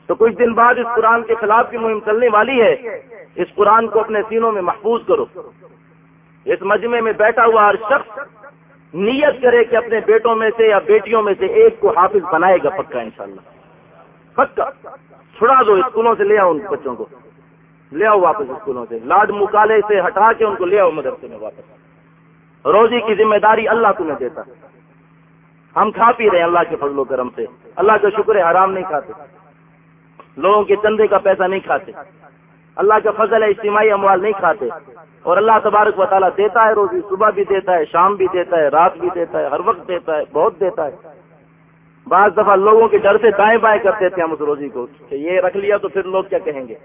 تو کچھ دن بعد اس قرآن کے خلاف کی مہم چلنے والی ہے۔ اس قرآن کو اپنے سینوں میں محفوظ کرو۔ اس مجمع میں بیٹھا ہوا ہر شخص نیت کرے کہ اپنے بیٹوں میں سے یا بیٹیوں میں سے ایک کو حافظ بنائے گا پکا انشاءاللہ۔ پکا۔ چھڑا دو اسکولوں سے لے آؤ ان بچوں کو۔ لے آؤ واپس اسکولوں سے۔ لاڈ مکالے سے ہٹا کے ان کو لے آؤ مدرسے میں واپس۔ روزی کی ذمہ داری اللہ تمہیں دیتا۔ ہم کھا پی رہے ہیں اللہ کے فضل و کرم سے۔ اللہ کا شکر ہے، حرام نہیں کھاتے۔ لوگوں کے چندے کا پیسہ نہیں کھاتے۔ اللہ کا فضل ہے، اجتماعی اموال نہیں کھاتے۔ اور اللہ تبارک و تعالیٰ دیتا ہے روزی، صبح بھی دیتا ہے، شام بھی دیتا ہے، رات بھی دیتا ہے، ہر وقت دیتا ہے، بہت دیتا ہے۔ بعض دفعہ لوگوں کے ڈر سے دائیں بائیں کرتے تھے ہم اس روزی کو، کہ یہ رکھ لیا تو پھر لوگ کیا کہیں گے؟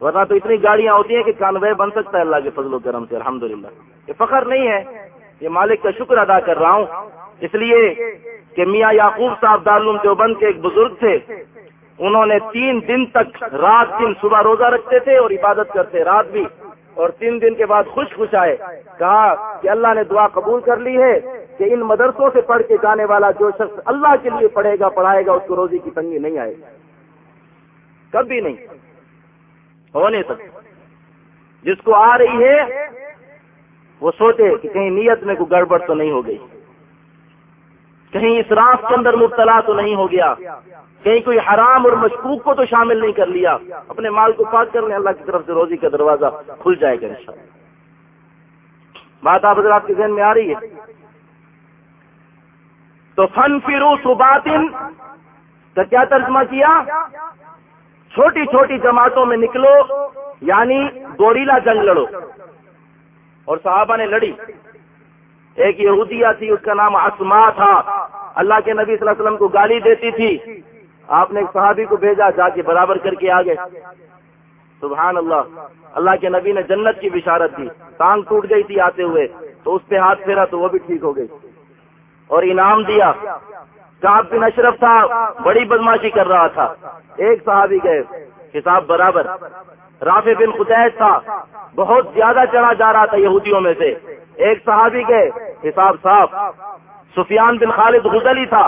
ورنہ تو اتنی گاڑیاں ہوتی ہیں کہ کانوے بن سکتا ہے اللہ کے فضل و کرم سے، الحمدللہ۔ یہ فخر نہیں ہے، یہ مالک کا شکر ادا کر رہا ہوں۔ اس لیے کہ میاں یعقوب صاحب دارالعلوم دیوبند کے ایک بزرگ تھے انہوں نے تین دن تک رات دن صبح روزہ رکھتے تھے اور عبادت کرتے، رات بھی۔ اور تین دن کے بعد خوش خوش آئے۔ کہا کہ اللہ نے دعا قبول کر لی ہے کہ ان مدرسوں سے پڑھ کے جانے والا جو شخص اللہ کے لیے پڑھے گا، پڑھائے گا، اس کو روزی کی تنگی نہیں آئے گی۔ کبھی نہیں ہو نہیں سکتا جس کو آ رہی ہے، وہ سوچے کہ کہیں نیت میں کوئی گڑبڑ تو نہیں ہو گئی۔ کہیں اسراف کے اندر مبتلا تو نہیں ہو گیا۔ کہیں کوئی حرام اور مشکوک کو تو شامل نہیں کر لیا۔ اپنے مال کو پاک کر لیں اللہ کی طرف سے روزی کا دروازہ کھل جائے گا انشاءاللہ۔ بات آپ حضرات کے ذہن میں آ رہی ہے۔ تو فن فرو سباتن کا کیا ترجمہ کیا؟ چھوٹی چھوٹی جماعتوں میں نکلو یعنی گوریلا جنگ لڑو۔ اور صحابہ نے لڑی۔ ایک یہودیہ تھی، اس کا نام اسما تھا۔ اللہ کے نبی صلی اللہ علیہ وسلم کو گالی دیتی تھی۔ آپ نے ایک صحابی کو بھیجا جا کے برابر کر کے آگے۔ سبحان اللہ۔ اللہ کے نبی نے جنت کی بشارت دی۔ ٹانگ ٹوٹ گئی تھی آتے ہوئے۔ تو اس پہ ہاتھ پھیرا تو وہ بھی ٹھیک ہو گئی۔ اور انعام دیا۔ کاب بن اشرف تھا۔ بڑی بدماشی کر رہا تھا۔ ایک صحابی گئے۔ حساب برابر۔ رافع بن قطیش تھا۔ بہت زیادہ چڑھا جا رہا تھا یہودیوں میں سے۔ ایک صحابی گئے حساب صاف، سفیان بن خالد غزلی تھا،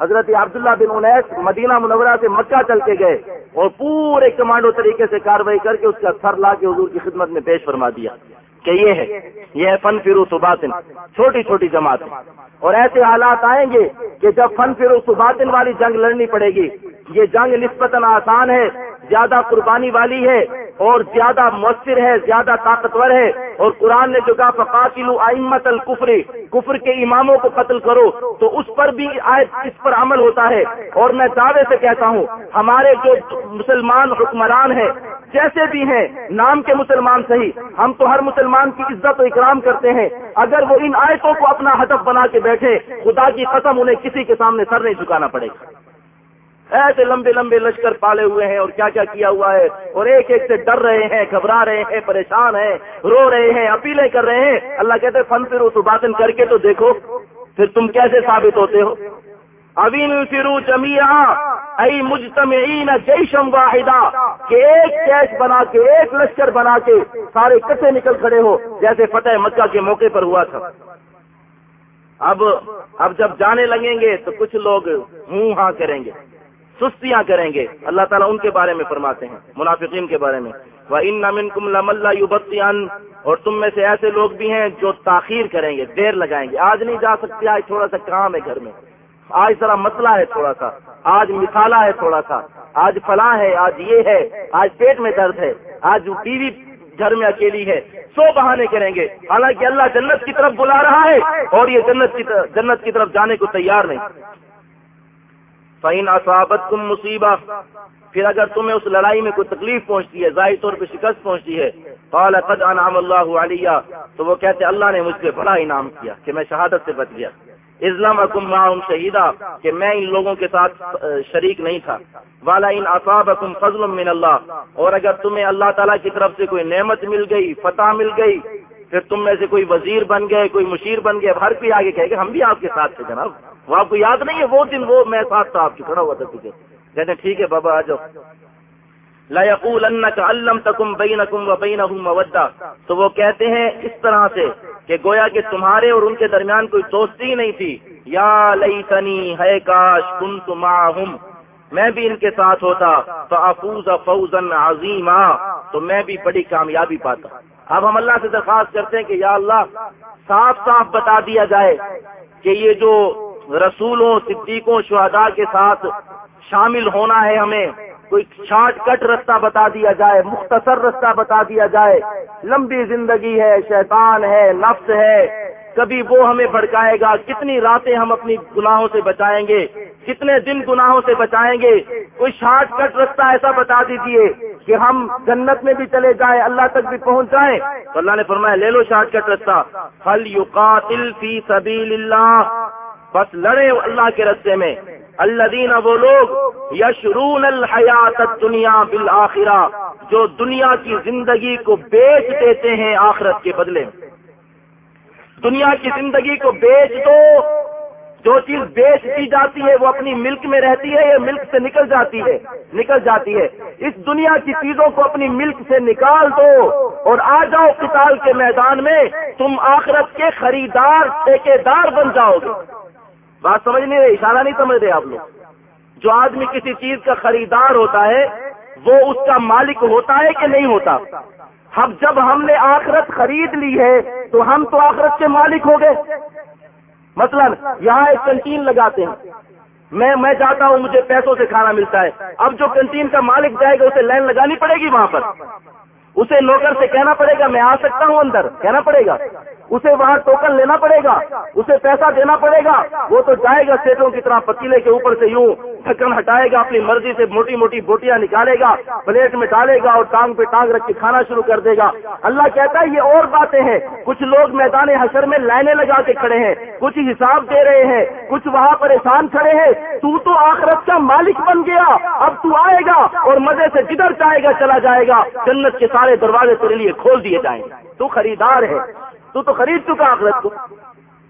حضرت عبداللہ بن انیس مدینہ منورہ سے مکہ چل کے گئے اور پورے کمانڈو طریقے سے کاروائی کر کے اس کا سر لا کے حضور کی خدمت میں پیش فرما دیا کہ یہ ہے یہ ہے فن فرو سباتن چھوٹی چھوٹی جماعت اور ایسے حالات آئیں گے کہ جب فن فرو سباتن والی جنگ لڑنی پڑے گی، یہ جنگ نسبتاً آسان ہے، زیادہ قربانی والی ہے اور زیادہ مؤثر ہے، زیادہ طاقتور ہے۔ اور قرآن نے جو کہا فقاتل ائمت القفری کفر کے اماموں کو قتل کرو۔ تو اس پر بھی اس پر عمل ہوتا ہے۔ اور میں دعوے سے کہتا ہوں، ہمارے جو مسلمان حکمران ہیں، جیسے بھی ہیں، نام کے مسلمان صحیح۔ ہم تو ہر مسلمان کی عزت و اکرام کرتے ہیں۔ اگر وہ ان آیتوں کو اپنا ہدف بنا کے بیٹھے، خدا کی قسم انہیں کسی کے سامنے سر نہیں جھکانا پڑے گا۔ ایسے لمبے لمبے لشکر پالے ہوئے ہیں اور کیا کیا کیا ہوا ہے؟ اور ایک ایک سے ڈر رہے ہیں، گھبرا رہے ہیں، پریشان ہیں، رو رہے ہیں، اپیلیں کر رہے ہیں۔ اللہ کہتے فن پھر اس باطن کر کے تو دیکھو، پھر تم کیسے ثابت ہوتے ہو؟ ابین فرو جمیا ائی مجتمعین جیشم واحدہ کہ ایک کیش بنا کے، ایک لشکر بنا کے سارے کٹے نکل کھڑے ہو، جیسے فتح مکہ کے موقع پر ہوا تھا۔ اب اب جب جانے لگیں گے تو کچھ لوگ منہ ہاں کریں گے۔ سستیاں کریں گے۔ اللہ تعالیٰ ان کے بارے میں فرماتے ہیں، منافقین کے بارے میں۔ وہ ان نمن کم لملہ اور تم میں سے ایسے لوگ بھی ہیں جو تاخیر کریں گے، دیر لگائیں گے۔ آج نہیں جا سکتے آج تھوڑا سا کام ہے گھر میں۔ آج ذرا مسئلہ ہے تھوڑا سا۔ آج مثالہ ہے تھوڑا سا۔ آج فلاں ہے، آج یہ ہے۔ آج پیٹ میں درد ہے۔ آج ٹی وی گھر میں اکیلی ہے۔ سو بہانے کریں گے۔ حالانکہ اللہ جنت کی طرف بلا رہا ہے اور یہ جنت کی جنت کی طرف جانے کو تیار نہیں۔ فعین اصابت تم مصیبہ پھر اگر تمہیں اس لڑائی میں کوئی تکلیف پہنچتی ہے، ظاہر طور پہ شکست پہنچتی ہے، قال قد انعام اللہ علیہ تو وہ کہتے اللہ نے مجھ پہ بڑا انعام کیا کہ میں شہادت سے بچ گیا۔ اسلام اکم معاہم شہیدہ کہ میں ان لوگوں کے ساتھ شریک نہیں تھا۔ والا ان اصاب اکم فضل من اللہ اور اگر تمہیں اللہ تعالیٰ کی طرف سے کوئی نعمت مل گئی، فتح مل گئی پھر تم میں سے کوئی وزیر بن گئے، کوئی مشیر بن گئے ہر کوئی آگے کہے کہ ہم بھی آپ کے ساتھ تھے جناب۔ وہ آپ کو یاد نہیں ہے، وہ دن وہ میں ساتھ تھا آپ کی کھڑا ہوا تھا تجھے۔ کہتے ٹھیک ہے بابا، آ جاؤ۔ لقول تکم بین بین مودا تو وہ کہتے ہیں اس طرح سے کہ گویا کہ تمہارے اور ان کے درمیان کوئی دوستی نہیں تھی۔ یا لئی تنی ہے کاش کن تم میں بھی ان کے ساتھ ہوتا تو افوز فوزن عظیم تو میں بھی بڑی کامیابی پاتا۔ اب ہم اللہ سے درخواست کرتے ہیں کہ یا اللہ، صاف صاف بتا دیا جائے کہ یہ جو رسولوں، صدیقوں، شہداء کے ساتھ شامل ہونا ہے ہمیں، کوئی شارٹ کٹ رستہ بتا دیا جائے، مختصر رستہ بتا دیا جائے۔ لمبی زندگی ہے، شیطان ہے، نفس ہے، کبھی وہ ہمیں بھڑکائے گا، کتنی راتیں ہم اپنی گناہوں سے بچائیں گے۔ کتنے دن گناہوں سے بچائیں گے، کوئی شارٹ کٹ رستہ ایسا بتا دیجیے کہ ہم جنت میں بھی چلے جائیں، اللہ تک بھی پہنچ جائیں۔ تو اللہ نے فرمایا، لے لو شارٹ کٹ رستہ۔ فل یو فی سبیل اللہ بس لڑے اللہ کے رستے میں۔ اللہ دینا وہ لوگ یشرون الحیات دنیا بالآخرہ جو دنیا کی زندگی کو بیچ دیتے ہیں آخرت کے بدلے دنیا کی زندگی کو بیچ دو۔ جو چیز بیچ دی جاتی ہے وہ اپنی ملک میں رہتی ہے یا ملک سے نکل جاتی ہے؟ نکل جاتی ہے۔ اس دنیا کی چیزوں کو اپنی ملک سے نکال دو اور آ جاؤ کتال کے میدان میں۔ تم آخرت کے خریدار ٹھیکے دار بن جاؤ گے۔ بات سمجھ نہیں رہے اشارہ نہیں سمجھ رہے آپ لوگ؟ جو آدمی کسی چیز کا خریدار ہوتا ہے، وہ اس کا مالک ہوتا ہے کہ نہیں ہوتا؟ اب جب ہم نے آخرت خرید لی ہے، تو ہم تو آخرت کے مالک ہو گئے۔ مثلا یہاں ایک کنٹین لگاتے ہیں۔ میں میں چاہتا ہوں مجھے پیسوں سے کھانا ملتا ہے۔ اب جو کنٹین کا مالک جائے گا، اسے لائن لگانی پڑے گی وہاں پر۔ اسے نوکر سے کہنا پڑے گا، میں آ سکتا ہوں اندر۔ کہنا پڑے گا۔ اسے وہاں ٹوکن لینا پڑے گا، اسے پیسہ دینا پڑے گا۔ وہ تو جائے گا سیٹوں کی طرح پتیلے کے اوپر سے یوں ڈھکن ہٹائے گا، اپنی مرضی سے موٹی موٹی بوٹیاں نکالے گا، پلیٹ میں ڈالے گا اور ٹانگ پہ ٹانگ رکھ کے کھانا شروع کر دے گا۔ اللہ کہتا ہے یہ اور باتیں ہیں۔ کچھ لوگ میدان حشر میں لائنیں لگا کے کھڑے ہیں، کچھ حساب دے رہے ہیں، کچھ وہاں پریشان کھڑے ہیں۔ تو تو آخرت کا مالک بن گیا، اب تو آئے گا اور مزے سے جدھر جائے گا چلا جائے گا۔ جنت کے سارے دروازے تیرے لیے کھول دیے جائیں گے۔ تو خریدار ہے۔ تو تو خرید چکا آخرت کو۔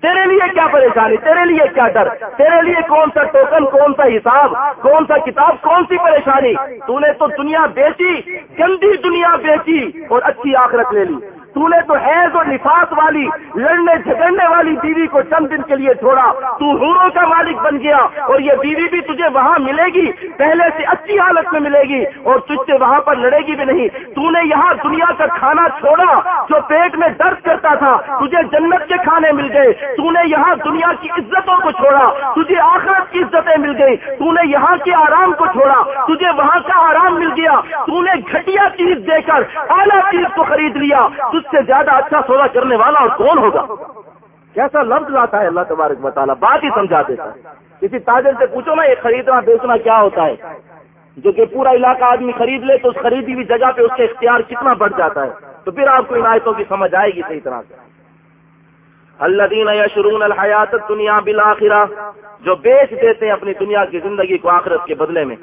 تیرے لیے کیا پریشانی؟ تیرے لیے کیا ڈر؟ تیرے لیے کون سا ٹوکن کون سا حساب؟ کون سا کتاب؟ کون سی پریشانی؟ تو نے تو دنیا بیچی، گندی دنیا بیچی اور اچھی آخرت لے لی۔ نے تو حیض اور نفاس والی، لڑنے جھگڑنے والی بیوی کو چند دن کے لیے چھوڑا۔ تو ہوروں کا مالک بن گیا اور یہ بیوی بھی تجھے وہاں ملے گی، پہلے سے اچھی حالت میں ملے گی اور تجھ سے وہاں پر لڑے گی بھی نہیں۔ تو نے یہاں دنیا کا کھانا چھوڑا جو پیٹ میں درد کرتا تھا، تجھے جنت کے کھانے مل گئے۔ تو نے یہاں دنیا کی عزتوں کو چھوڑا، تجھے آخرت کی عزتیں مل گئی تو نے یہاں کے آرام کو چھوڑا، تجھے وہاں کا آرام مل گیا۔ تو نے گھٹیا چیز دے کر، اعلیٰ چیز کو خرید لیا۔ تجھ سے زیادہ اچھا سودا کرنے والا اور کون ہوگا؟ کیسا لفظ لاتا ہے اللہ تبارک مطالعہ بات ہی سمجھا دیتا ہے۔ کسی تاجر سے پوچھو نا یہ خریدنا، بیچنا کیا ہوتا ہے؟ جو کہ پورا علاقہ آدمی خرید لے تو اس خریدی ہوئی جگہ پہ اس کا اختیار کتنا بڑھ جاتا ہے؟ تو پھر آپ کو ان آیتوں کی سمجھ آئے گی صحیح طرح سے۔ اللہ دین یا شرون الحیات دنیا بلاخرہ جو بیچ دیتے ہیں اپنی دنیا کی زندگی کو آخرت کے بدلے میں۔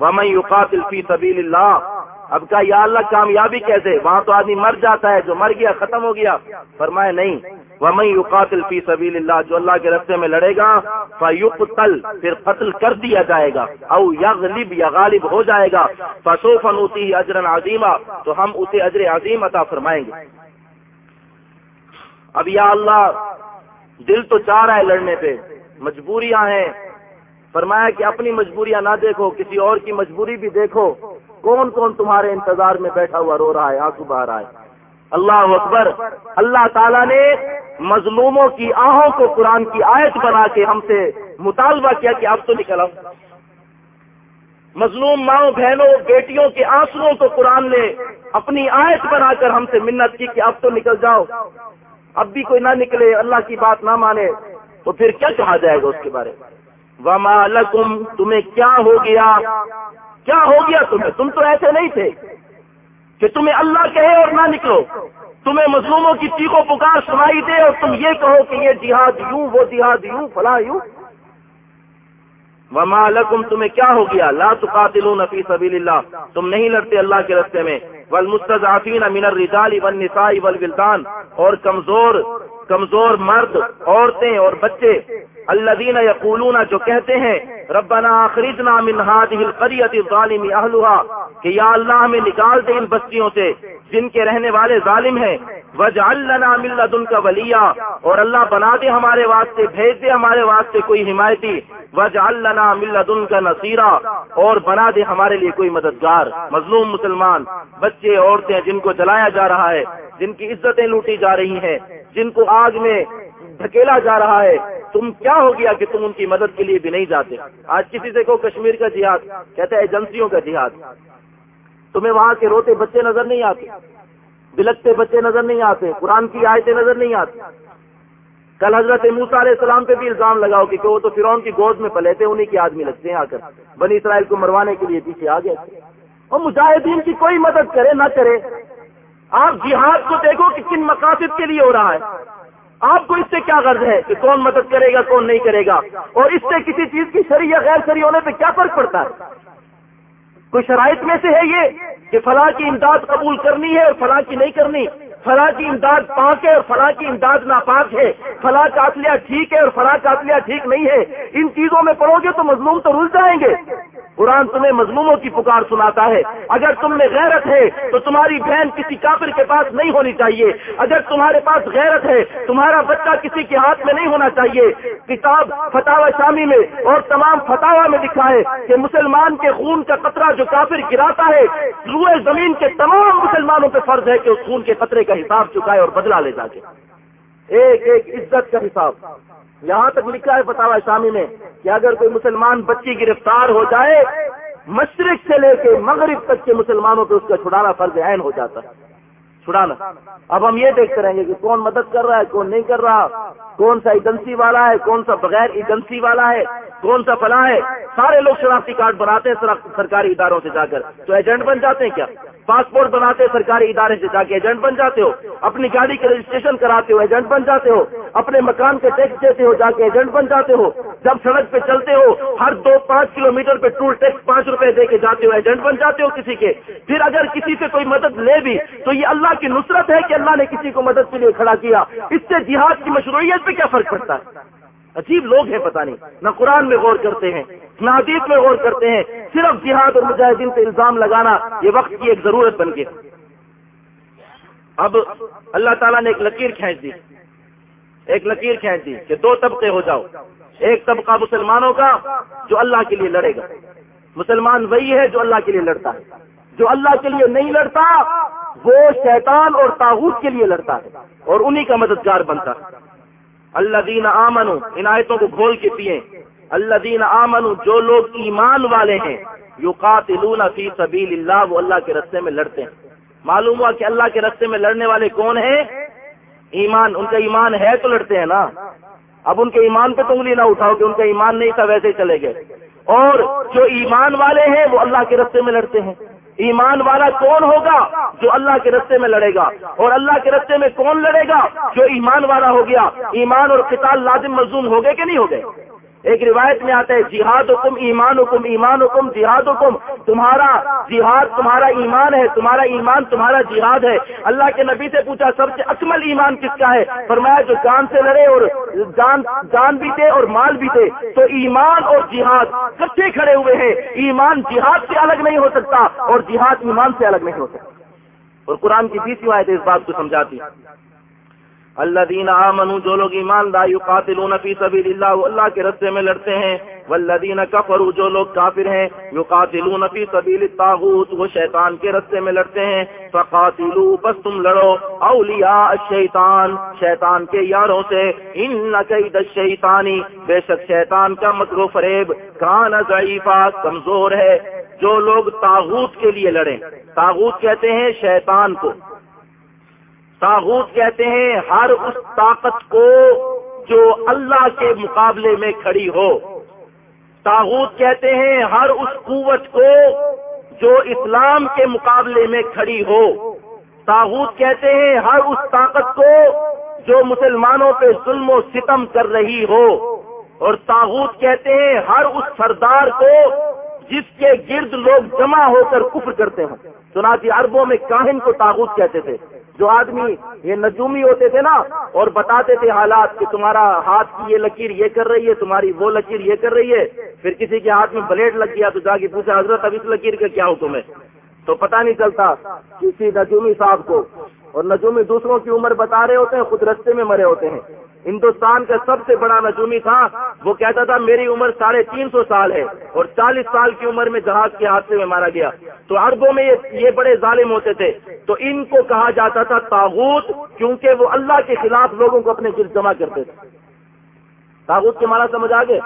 ومن يقاتل في سبيل اللہ اب کا یا اللہ کامیابی کیسے؟ وہاں تو آدمی مر جاتا ہے، جو مر گیا، ختم ہو گیا۔ فرمائے نہیں۔ ومن يقاتل في سبيل اللہ جو اللہ کے رستے میں لڑے گا، فيقتل، پھر قتل کر دیا جائے گا۔ او یغلب یا غالب ہو جائے گا۔ فسوف نؤتيه اجرا عظیما تو ہم اسے اجر عظیم عطا فرمائیں گے۔ اب یا اللہ، دل تو چاہ رہا ہے لڑنے پہ۔ مجبوریاں ہیں۔ فرمایا کہ اپنی مجبوریاں نہ دیکھو، کسی اور کی مجبوری بھی دیکھو۔ کون کون تمہارے انتظار میں بیٹھا ہوا رو رہا ہے، آنسو بہ رہا ہے۔ اللہ اکبر، اللہ تعالیٰ نے مظلوموں کی آہوں کو قرآن کی آیت بنا کے ہم سے مطالبہ کیا کہ اب تو نکل آؤ۔ مظلوم ماؤں بہنوں، بیٹیوں کے آنسو کو قرآن نے اپنی آیت بنا کر ہم سے منت کی کہ اب تو نکل جاؤ۔ اب بھی کوئی نہ نکلے، اللہ کی بات نہ مانے، تو پھر کیا کہا جائے گا اس کے بارے میں؟ وما لکم تمہیں کیا ہو گیا؟ کیا ہو گیا تمہیں؟ تم تو ایسے نہیں تھے کہ تمہیں اللہ کہے اور نہ نکلو۔ تمہیں مظلوموں کی چیخو پکار سنائی دے اور تم یہ کہو کہ یہ جہاد یوں، وہ جہاد یوں، فلاں یوں۔ وما لکم تمہیں کیا ہو گیا؟ لا تقاتلون فی سبیل اللہ تم نہیں لڑتے اللہ کے رستے میں۔ والمستضعفین من الرجال والنساء والولدان اور کمزور کمزور مرد، عورتیں اور بچے۔ اللہ دین جو کہتے ہیں، ربنا اخرجنا من هذه القريه الظالم اهلها کہ یا اللہ ہمیں نکال دے ان بستیوں سے، جن کے رہنے والے ظالم ہیں۔ وجعل لنا من لدنك وليا اور اللہ بنا دے ہمارے واسطے، بھیج دے ہمارے واسطے کوئی حمایتی۔ وجعل لنا من لدنك نصيرا، اور بنا دے ہمارے لیے کوئی مددگار، مظلوم مسلمان، بچے، عورتیں جن کو جلایا جا رہا ہے، جن کی عزتیں لوٹی جا رہی ہیں، جن کو آگ میں دھکیلا جا رہا ہے، تم کیا ہو گیا کہ تم ان کی مدد کے لیے بھی نہیں جاتے؟ آج کسی سے کو کشمیر کا جہاد، کہتے ہیں ایجنسیوں کا جہاد۔ تمہیں وہاں کے روتے بچے نظر نہیں آتے، بلکتے بچے نظر نہیں آتے، قرآن کی آیتیں نظر نہیں آتی۔ کل حضرت موسا علیہ السلام پہ بھی الزام لگاؤ کہ وہ تو فرعون کی گود میں پلے تھے انہیں کے آدمی لگتے ہیں آ کر بنی اسرائیل کو مروانے کے لیے پیچھے آ گئے۔ اور مجاہدین کی کوئی مدد کرے نہ کرے۔ آپ جہاد کو دیکھو کہ کن مقاصد کے لیے ہو رہا ہے۔ آپ کو اس سے کیا غرض ہے کہ کون مدد کرے گا، کون نہیں کرے گا؟ اور اس سے کسی چیز کی شری یا غیر شری ہونے پہ کیا فرق پڑتا ہے؟ کوئی شرائط میں سے ہے یہ کہ فلاں کی امداد قبول کرنی ہے اور فلاں کی نہیں کرنی۔ فلاں کی امداد پاک ہے اور فلاں کی امداد ناپاک ہے۔ فلاں قاتلیہ ٹھیک ہے اور فلاں قاتلیہ ٹھیک نہیں ہے۔ ان چیزوں میں پڑھو گے تو مظلوم تو رل جائیں گے۔ قرآن تمہیں مضموموں کی پکار سناتا ہے۔ اگر تم میں غیرت ہے، تو تمہاری بہن کسی کافر کے پاس نہیں ہونی چاہیے۔ اگر تمہارے پاس غیرت ہے، تمہارا بچہ کسی کے ہاتھ میں نہیں ہونا چاہیے۔ کتاب فتح شامی میں اور تمام فتح میں لکھا ہے کہ مسلمان کے خون کا قطرہ جو کافر گراتا ہے، روئے زمین کے تمام مسلمانوں پہ فرض ہے کہ اس خون کے قطرے کا حساب چکائے اور بدلا لے جا کے۔ ایک ایک عزت کا حساب۔ یہاں تک لکھا ہے فتح شامی میں کہ اگر کوئی مسلمان بچی گرفتار ہو جائے، مشرق سے لے کے مغرب تک کے مسلمانوں پہ اس کا چھڑانا فرض عین ہو جاتا ہے۔ چھڑانا اب ہم یہ دیکھتے رہیں گے کہ کون مدد کر رہا ہے، کون نہیں کر رہا۔ کون سا ایجنسی والا ہے، کون سا بغیر ایجنسی والا ہے، کون سا فلاں ہے۔ سارے لوگ شناختی کارڈ بناتے ہیں سرکاری اداروں سے جا کر۔ تو ایجنٹ بن جاتے ہیں کیا؟ پاسپورٹ بناتے سرکاری ادارے سے جا کے ایجنٹ بن جاتے ہو۔ اپنی گاڑی کے رجسٹریشن کراتے ہو، ایجنٹ بن جاتے ہو۔ اپنے مکان کے ٹیکس دیتے ہو، جا کے ایجنٹ بن جاتے ہو۔ جب سڑک پہ چلتے ہو، ہر دو پانچ کلو میٹر پہ ٹول ٹیکس پانچ روپے دے کے جاتے ہو، ایجنٹ بن جاتے ہو کسی کے۔ پھر اگر کسی سے کوئی مدد لے بھی، تو یہ اللہ کی نصرت ہے کہ اللہ نے کسی کو مدد کے لیے کھڑا کیا۔ اس سے جہاد کی مشروعیت پہ کیا فرق پڑتا ہے؟ عجیب لوگ ہیں پتہ نہیں۔ نہ قرآن میں غور کرتے ہیں، نہ حدیث میں غور کرتے ہیں۔ صرف جہاد اور مجاہدین پہ الزام لگانا یہ وقت کی ایک ضرورت بن گئی اب اللہ تعالیٰ نے ایک لکیر کھینچ دی۔ ایک لکیر کھینچ دی کہ دو طبقے ہو جاؤ۔ ایک طبقہ مسلمانوں کا جو اللہ کے لیے لڑے گا۔ مسلمان وہی ہے جو اللہ کے لیے لڑتا ہے۔ جو اللہ کے لیے نہیں لڑتا وہ شیطان اور تاغوت کے لیے لڑتا ہے اور انہی کا مددگار بنتا ہے۔ اللہ دین آمن عنایتوں کو کھول کے پیے اللہ دین آمن جو لوگ ایمان والے ہیں یو قاتلون فی سبیل اللہ وہ اللہ کے رستے میں لڑتے ہیں۔ معلوم ہوا کہ اللہ کے رستے میں لڑنے والے کون ہیں؟ ایمان، ان کا ایمان ہے تو لڑتے ہیں نا۔ اب ان کے ایمان پہ تو انگلی نہ اٹھاؤ کہ ان کا ایمان نہیں تھا ویسے چلے گئے۔ اور جو ایمان والے ہیں، وہ اللہ کے رستے میں لڑتے ہیں۔ ایمان والا کون ہوگا جو اللہ کے رستے میں لڑے گا؟ اور اللہ کے رستے میں کون لڑے گا جو ایمان والا ہو گیا؟ ایمان اور قتال لازم مزون ہو گئے کہ نہیں ہو گئے ایک روایت میں آتا ہے جہاد حکم ایمان حکم ایمان حکم جہاد حکم تمہارا جہاد تمہارا ایمان ہے، تمہارا ایمان تمہارا جہاد ہے۔ اللہ کے نبی سے پوچھا، سب سے اکمل ایمان کس کا ہے؟ فرمایا، جو جان سے لڑے اور جان جان بھی تھے اور مال بھی تھے، تو ایمان اور جہاد کچے کھڑے ہوئے ہیں۔ ایمان جہاد سے الگ نہیں ہو سکتا اور جہاد ایمان سے الگ نہیں ہو سکتا۔ اور قرآن کی بیس روایت اس بات کو سمجھاتی اللہ دین آمن جو لوگ ایماندار قاتل فی سبیل اللہ اللہ کے رستے میں لڑتے ہیں۔ والذین کفروا، جو لوگ کافر ہیں، یقاتلون فی سبیل الطاغوت، وہ شیطان کے رستے میں لڑتے ہیں۔ فقاتلوا، بس تم لڑو۔ اولیاء الشیطان، شیطان کے یاروں سے۔ ان کید الشیطانی بے شک شیطان کا مکر و فریب۔ کان ضعیفا، کمزور ہے۔ جو لوگ تاغوت کے لیے لڑیں۔ تاغوت کہتے ہیں شیطان کو۔ تاغوت کہتے ہیں، ہر اس طاقت کو جو اللہ کے مقابلے میں کھڑی ہو۔ تاغوت کہتے ہیں، ہر اس قوت کو جو اسلام کے مقابلے میں کھڑی ہو۔ تاغوت کہتے ہیں، ہر اس طاقت کو جو مسلمانوں پہ ظلم و ستم کر رہی ہو۔ اور تاغوت کہتے ہیں، ہر اس سردار کو جس کے گرد لوگ جمع ہو کر کفر کرتے ہوں چنانچہ عربوں میں کاہن کو تاغوت کہتے تھے۔ جو آدمی یہ نجومی ہوتے تھے نا اور بتاتے تھے حالات کہ تمہارا ہاتھ کی یہ لکیر یہ کر رہی ہے، تمہاری وہ لکیر یہ کر رہی ہے، پھر کسی کے ہاتھ میں بلیڈ لگ گیا تو جا کے پوچھا، حضرت، اب اس لکیر کا کیا حکم ہے؟ تو پتہ نہیں چلتا کسی نجومی صاحب کو اور نجومی دوسروں کی عمر بتا رہے ہوتے ہیں، خود رستے میں مرے ہوتے ہیں۔ ہندوستان کا سب سے بڑا نجومی تھا، وہ کہتا تھا، میری عمر ساڑھے تین سو سال ہے اور چالیس سال کی عمر میں جہاز کے حادثے میں مارا گیا۔ تو عربوں میں یہ بڑے ظالم ہوتے تھے۔ تو ان کو کہا جاتا تھا تاغوت، کیونکہ وہ اللہ کے خلاف لوگوں کو اپنے گرد جمع کرتے تھے۔ تاغوت کے مارا سمجھ آگے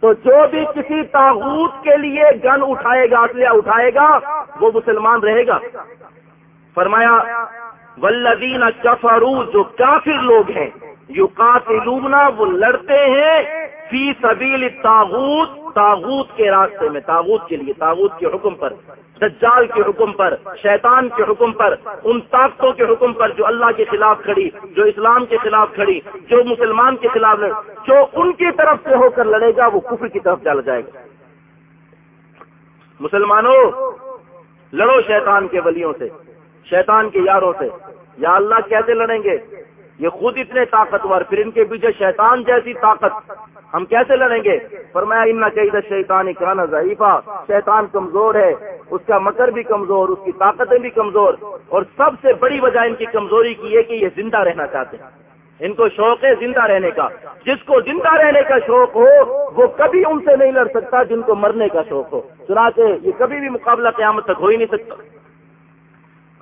تو جو بھی کسی تاغوت کے لیے گن اٹھائے گا اسلحہ اٹھائے گا، وہ مسلمان رہے گا۔ فرمایا ولدین کفرو جو کافر لوگ ہیں یو وہ لڑتے ہیں فی سبیل تاغوت تاغوت کے راستے میں تاغوت کے لیے تاغوت کے حکم پر، دجال کے حکم پر، شیطان کے حکم پر، ان طاقتوں کے حکم پر جو اللہ کے خلاف کھڑی، جو اسلام کے خلاف کھڑی، جو مسلمان کے خلاف لڑ، جو ان کی طرف سے ہو کر لڑے گا، وہ کفر کی طرف چل جائے گا۔ مسلمانوں، لڑو شیطان کے ولیوں سے، شیطان کے یاروں سے۔ یا اللہ کیسے لڑیں گے؟ یہ خود اتنے طاقتور، پھر ان کے پیچھے شیطان جیسی طاقت۔ ہم کیسے لڑیں گے؟ فرمایا، ان چاہیے شیطان کرانا ضعیفہ شیطان کمزور ہے، اس کا مکر بھی کمزور، اس کی طاقتیں بھی کمزور۔ اور سب سے بڑی وجہ ان کی کمزوری کی ہے کہ یہ زندہ رہنا چاہتے ہیں۔ ان کو شوق ہے زندہ رہنے کا۔ جس کو زندہ رہنے کا شوق ہو، وہ کبھی ان سے نہیں لڑ سکتا جن کو مرنے کا شوق ہو۔ چنانچہ یہ کبھی بھی مقابلہ قیامت تک ہو ہی نہیں سکتا۔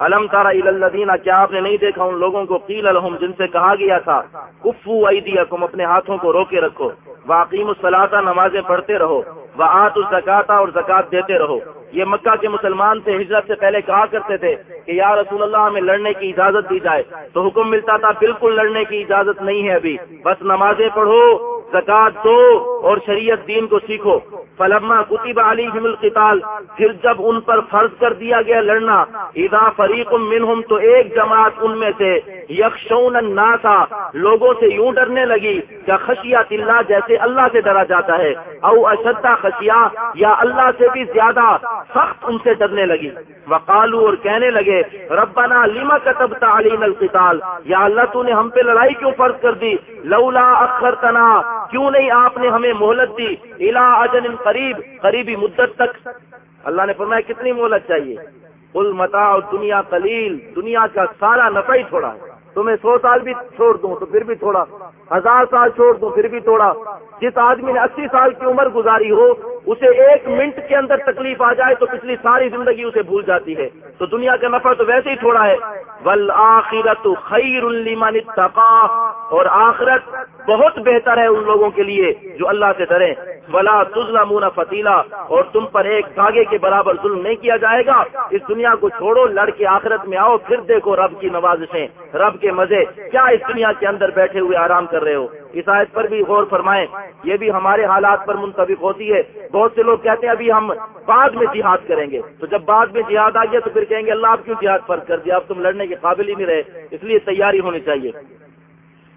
علم تارا الدینہ کیا آپ نے نہیں دیکھا ان لوگوں کو؟ قیل الحم جن سے کہا گیا تھا، کفو ایدیکم، اپنے ہاتھوں کو روکے رکھو، واقیم الصلاطہ نمازیں پڑھتے رہو وہ آت الزکاتا اور زکات دیتے رہو۔ یہ مکہ کے مسلمان سے ہجرت سے پہلے کہا کرتے تھے کہ یا رسول اللہ، ہمیں لڑنے کی اجازت دی جائے۔ تو حکم ملتا تھا، بالکل لڑنے کی اجازت نہیں ہے ابھی۔ بس نمازیں پڑھو۔ زکات دو اور شریعت دین کو سیکھو۔ فلما کتب علی القتال، پھر جب ان پر فرض کر دیا گیا لڑنا، اذا فریق منہم تو ایک جماعت ان میں سے یکشون الناسا لوگوں سے یوں ڈرنے لگی کیا خشیات اللہ جیسے اللہ سے ڈرا جاتا ہے، او اشدہ خشیا یا اللہ سے بھی زیادہ سخت ان سے ڈرنے لگی۔ وقالو اور کہنے لگے، ربنا لما کتب تعلیم القتال؟ یا اللہ تو نے ہم پہ لڑائی کیوں فرض کر دی؟ لولا اخرتنا، کیوں نہیں آپ نے ہمیں مہلت دی؟ الا اجن قریب، قریبی مدت تک۔ اللہ نے فرمایا، کتنی مہلت چاہیے؟ کل متا دنیا قلیل، دنیا کا سارا نفع ہی تھوڑا تمہیں سو سال بھی چھوڑ دوں تو پھر بھی تھوڑا، ہزار سال چھوڑ دوں پھر بھی تھوڑا۔ جس آدمی نے اسی سال کی عمر گزاری ہو، اسے ایک منٹ کے اندر تکلیف آ جائے تو پچھلی ساری زندگی اسے بھول جاتی ہے۔ تو دنیا کا نفع تو ویسے ہی تھوڑا ہے۔ ول آخرت خیر المان اور آخرت بہت بہتر ہے ان لوگوں کے لیے جو اللہ سے ڈرے ولا تزلا مونا فتیلا اور تم پر ایک دھاگے کے برابر ظلم نہیں کیا جائے گا۔ اس دنیا کو چھوڑو لڑ کے آخرت میں آؤ، پھر دیکھو رب کی نوازشیں۔ رب کے مزے، کیا اس دنیا کے اندر بیٹھے ہوئے آرام کر رہے ہو؟ اس آیت پر بھی غور فرمائیں۔ یہ بھی ہمارے حالات پر منتبق ہوتی ہے۔ بہت سے لوگ کہتے ہیں، ابھی ہم بعد میں جہاد کریں گے۔ تو جب بعد میں جہاد آ گیا تو پھر کہیں گے، اللہ آپ کیوں جہاد فرض کر دیا؟ اب تم لڑنے کے قابل ہی نہیں رہے۔ اس لیے تیاری ہونی چاہیے۔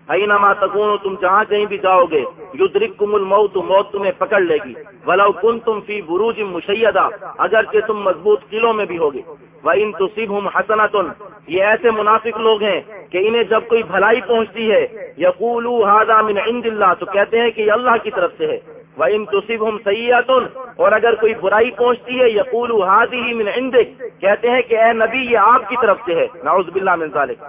نما تکون تم جہاں کہیں بھی جاؤ گے یدرک کم الموت، موت تمہیں پکڑ لے گی۔ ولو کن تم فی بروج مشیدہ، اگرچہ تم مضبوط قلعوں میں بھی ہوگے۔ وہ ان تصیب ہوں یہ ایسے منافق لوگ ہیں کہ انہیں جب کوئی بھلائی پہنچتی ہے یقول ہاضا من عند اللہ، تو کہتے ہیں کہ یہ اللہ کی طرف سے ہے۔ وہ ان تصیب ہم اور اگر کوئی برائی پہنچتی ہے یقول ہادی من عندک، کہتے ہیں کہ اے نبی، یہ آپ کی طرف سے ہے۔ نعوذ باللہ من ذالک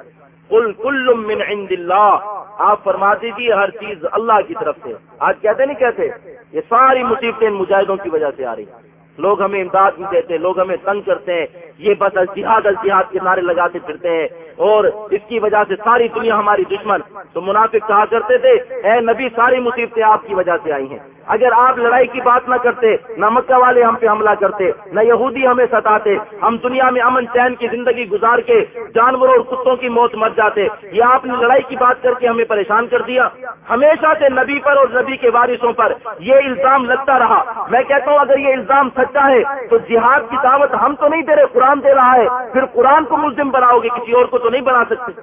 کل کل من عند اللہ۔ آپ فرما دیجیے ہر چیز اللہ کی طرف سے۔ آج کہتے نہیں کہتے؟ یہ ساری مصیبتیں مجاہدوں کی وجہ سے آ رہی ہیں۔ لوگ ہمیں امداد بھی دیتے ہیں لوگ ہمیں تنگ کرتے ہیں۔ یہ بس الجہاد الجہاد کے نعرے لگاتے پھرتے ہیں اور اس کی وجہ سے ساری دنیا ہماری دشمن۔ تو منافق کہا کرتے تھے، اے نبی، ساری مصیبتیں آپ کی وجہ سے آئی ہیں۔ اگر آپ لڑائی کی بات نہ کرتے، نہ مکہ والے ہم پہ حملہ کرتے، نہ یہودی ہمیں ستاتے، ہم دنیا میں امن چین کی زندگی گزار کے جانوروں اور کتوں کی موت مر جاتے، یہ آپ نے لڑائی کی بات کر کے ہمیں پریشان کر دیا۔ ہمیشہ سے نبی پر اور نبی کے وارثوں پر یہ الزام لگتا رہا۔ میں کہتا ہوں، اگر یہ الزام سچا ہے، تو جہاد کی دعوت ہم تو نہیں دے رہے قرآن دے رہا ہے، پھر قرآن کو ملزم بناؤ گے، کسی اور کو تو نہیں بنا سکتے۔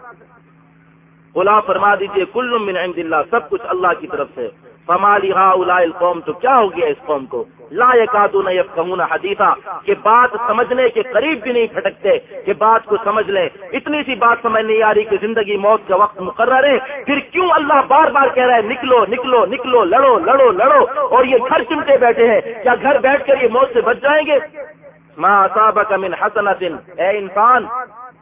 غلام فرما دیجیے کل من عند اللہ، سب کچھ اللہ کی طرف سے۔ فمالی ہا قوم تو کیا ہو گیا اس قوم کو؟ لا یفقهون حدیثا، کہ بات سمجھنے کے قریب بھی نہیں پھٹکتے، کہ بات کو سمجھ لیں۔ اتنی سی بات سمجھ نہیں آ رہی کہ زندگی موت کا وقت مقرر ہے۔ پھر کیوں اللہ بار بار کہہ رہا ہے، نکلو نکلو نکلو، لڑو لڑو لڑو۔ اور یہ گھر چمٹے بیٹھے ہیں۔ کیا گھر بیٹھ کر یہ موت سے بچ جائیں گے؟ ماں صابق من حسنت اے انسان،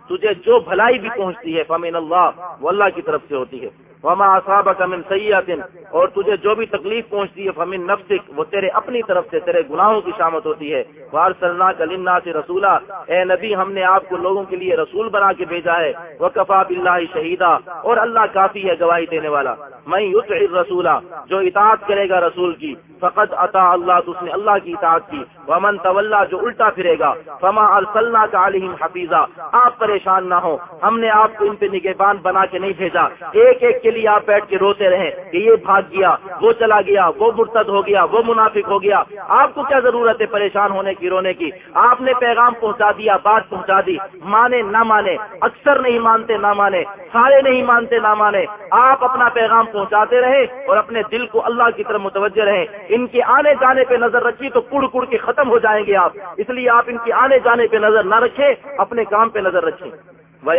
تجھے جو بھلائی بھی پہنچتی ہے فمین اللہ وہ اللہ کی طرف سے ہوتی ہے۔ وما اصاب من سیات اور تجھے جو بھی تکلیف پہنچتی ہے، فمن نفسک وہ تیرے اپنی طرف سے، تیرے گناہوں کی شامت ہوتی ہے۔ وار کلنا سے رسولہ اے نبی، ہم نے آپ کو لوگوں کے لیے رسول بنا کے بھیجا ہے۔ وہ کفا بلّہ شہیدہ اور اللہ کافی ہے گواہی دینے والا۔ میں یوت رسولہ جو اطاعت کرے گا رسول کی فقط عطا اللہ تو اس نے اللہ کی اطاعت کی۔ ومن طول جو الٹا پھرے گا۔ فما ارسلنا کا علیہم حفیظہ آپ پریشان نہ ہو ہم نے آپ کو ان پہ نگہبان بنا کے نہیں بھیجا۔ ایک ایک کے لیے آپ بیٹھ کے روتے رہے کہ یہ بھاگ گیا، وہ چلا گیا، وہ مرتد ہو گیا، وہ منافق ہو گیا۔ آپ کو کیا ضرورت ہے پریشان ہونے کی، رونے کی؟ آپ نے پیغام پہنچا دیا، بات پہنچا دی۔ مانے نہ مانے، اکثر نہیں مانتے، نہ مانے۔ سارے نہیں مانتے، نہ مانے۔ آپ اپنا پیغام پہنچاتے رہے اور اپنے دل کو اللہ کی طرف متوجہ رہے۔ ان کے آنے جانے پہ نظر رکھی تو کڑ کڑ کے ختم ہو جائیں گے آپ۔ اس لیے آپ ان کے آنے جانے پہ نظر نہ رکھیں، اپنے کام پہ نظر رکھیں۔ وہ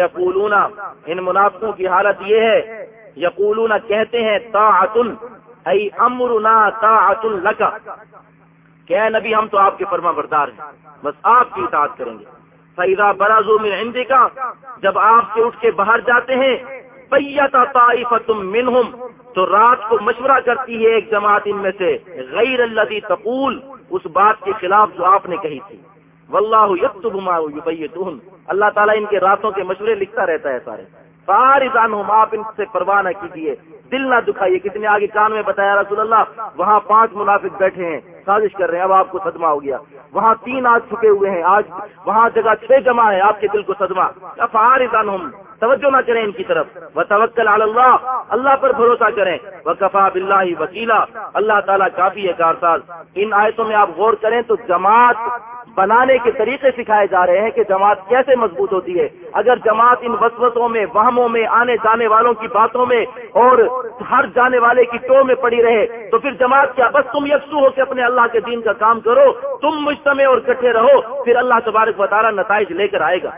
ان منافقوں کی حالت یہ ہے یقولون کہتے ہیں تا ای امرنا تا لکا۔ کہ نبی، ہم تو آپ کے فرما بردار ہیں، بس آپ کی اطاعت کریں گے۔ فیضا برازو میں ہندی کا جب آپ سے اٹھ کے باہر جاتے ہیں پیتا تم منہم تو رات کو مشورہ کرتی ہے ایک جماعت ان میں سے غیر اللہ تقول اس بات کے خلاف جو آپ نے کہی تھی۔ واللہ یکتب ما یبیتون اللہ تعالیٰ ان کے راتوں کے مشورے لکھتا رہتا ہے سارے۔ سارے ہوں آپ ان سے پرواہ نہ کیجیے دل نہ دکھائیے، کتنے آگے کان میں بتایا رسول اللہ، وہاں پانچ منافق بیٹھے ہیں، سازش کر رہے ہیں، اب آپ کو صدمہ ہو گیا۔ وہاں تین آج چھکے ہوئے ہیں، آج وہاں جگہ چھ جمع ہے آپ کے دل کو صدمہ۔ افارضان ہوں توجہ نہ کریں ان کی طرف۔ وہ توکل اللہ اللہ پر بھروسہ کریں۔ وہ کفا بلّہ وکیلا، اللہ تعالیٰ کافی ہے کارساز۔ ان آیتوں میں آپ غور کریں تو جماعت بنانے کے طریقے سکھائے جا رہے ہیں کہ جماعت کیسے مضبوط ہوتی ہے۔ اگر جماعت ان وسوسوں میں، وہموں میں، آنے جانے والوں کی باتوں میں اور ہر جانے والے کی ٹو میں پڑی رہے، تو پھر جماعت کیا؟ بس تم یکسو ہو کے اپنے اللہ کے دین کا کام کرو، تم مجتمع اور کٹھے رہو، پھر اللہ تبارک بطارہ نتائج لے کر آئے گا۔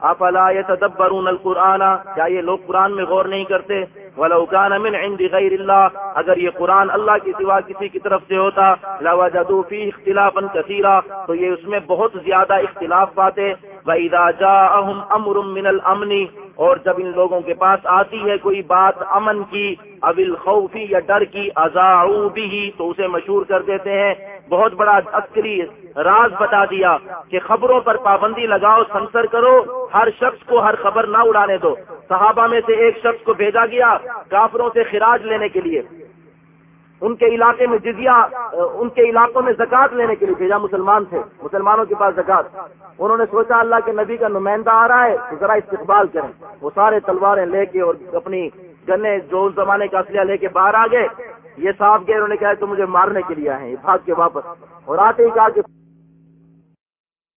آپ يتدبرون القرآن؟ کیا یہ لوگ قرآن میں غور نہیں کرتے؟ ولو كان من عند غیر اللہ اگر یہ قرآن اللہ کی سوا کسی کی طرف سے ہوتا، لوجدوا فيه اختلافا كثيرا، تو یہ اس میں بہت زیادہ اختلاف پاتے وَإِذَا جَاءَهُمْ أَمْرٌ مِّنَ الْأَمْنِ اور جب ان لوگوں کے پاس آتی ہے کوئی بات امن کی ابل خوفی یا ڈر کی ازاؤ بھی تو اسے مشہور کر دیتے ہیں۔ بہت بڑا عسکری راز بتا دیا کہ خبروں پر پابندی لگاؤ، سنسر کرو، ہر شخص کو ہر خبر نہ اڑانے دو۔ صحابہ میں سے ایک شخص کو بھیجا گیا کافروں سے خراج لینے کے لیے۔ ان کے علاقے میں جزیہ، ان کے علاقوں میں زکات لینے کے لیے بھیجا مسلمان تھے، مسلمانوں کے پاس زکات انہوں نے سوچا اللہ کے نبی کا نمائندہ آ رہا ہے، تو ذرا استقبال کریں۔ وہ سارے تلواریں لے کے اور اپنی گنے جو اس زمانے کا اصلیہ لے کے باہر آ گئے۔ یہ صاف گئے انہوں نے کہا تو مجھے مارنے کے لیے آئے ہیں بھاگ کے واپس۔ اور آتے ہی کہا کہ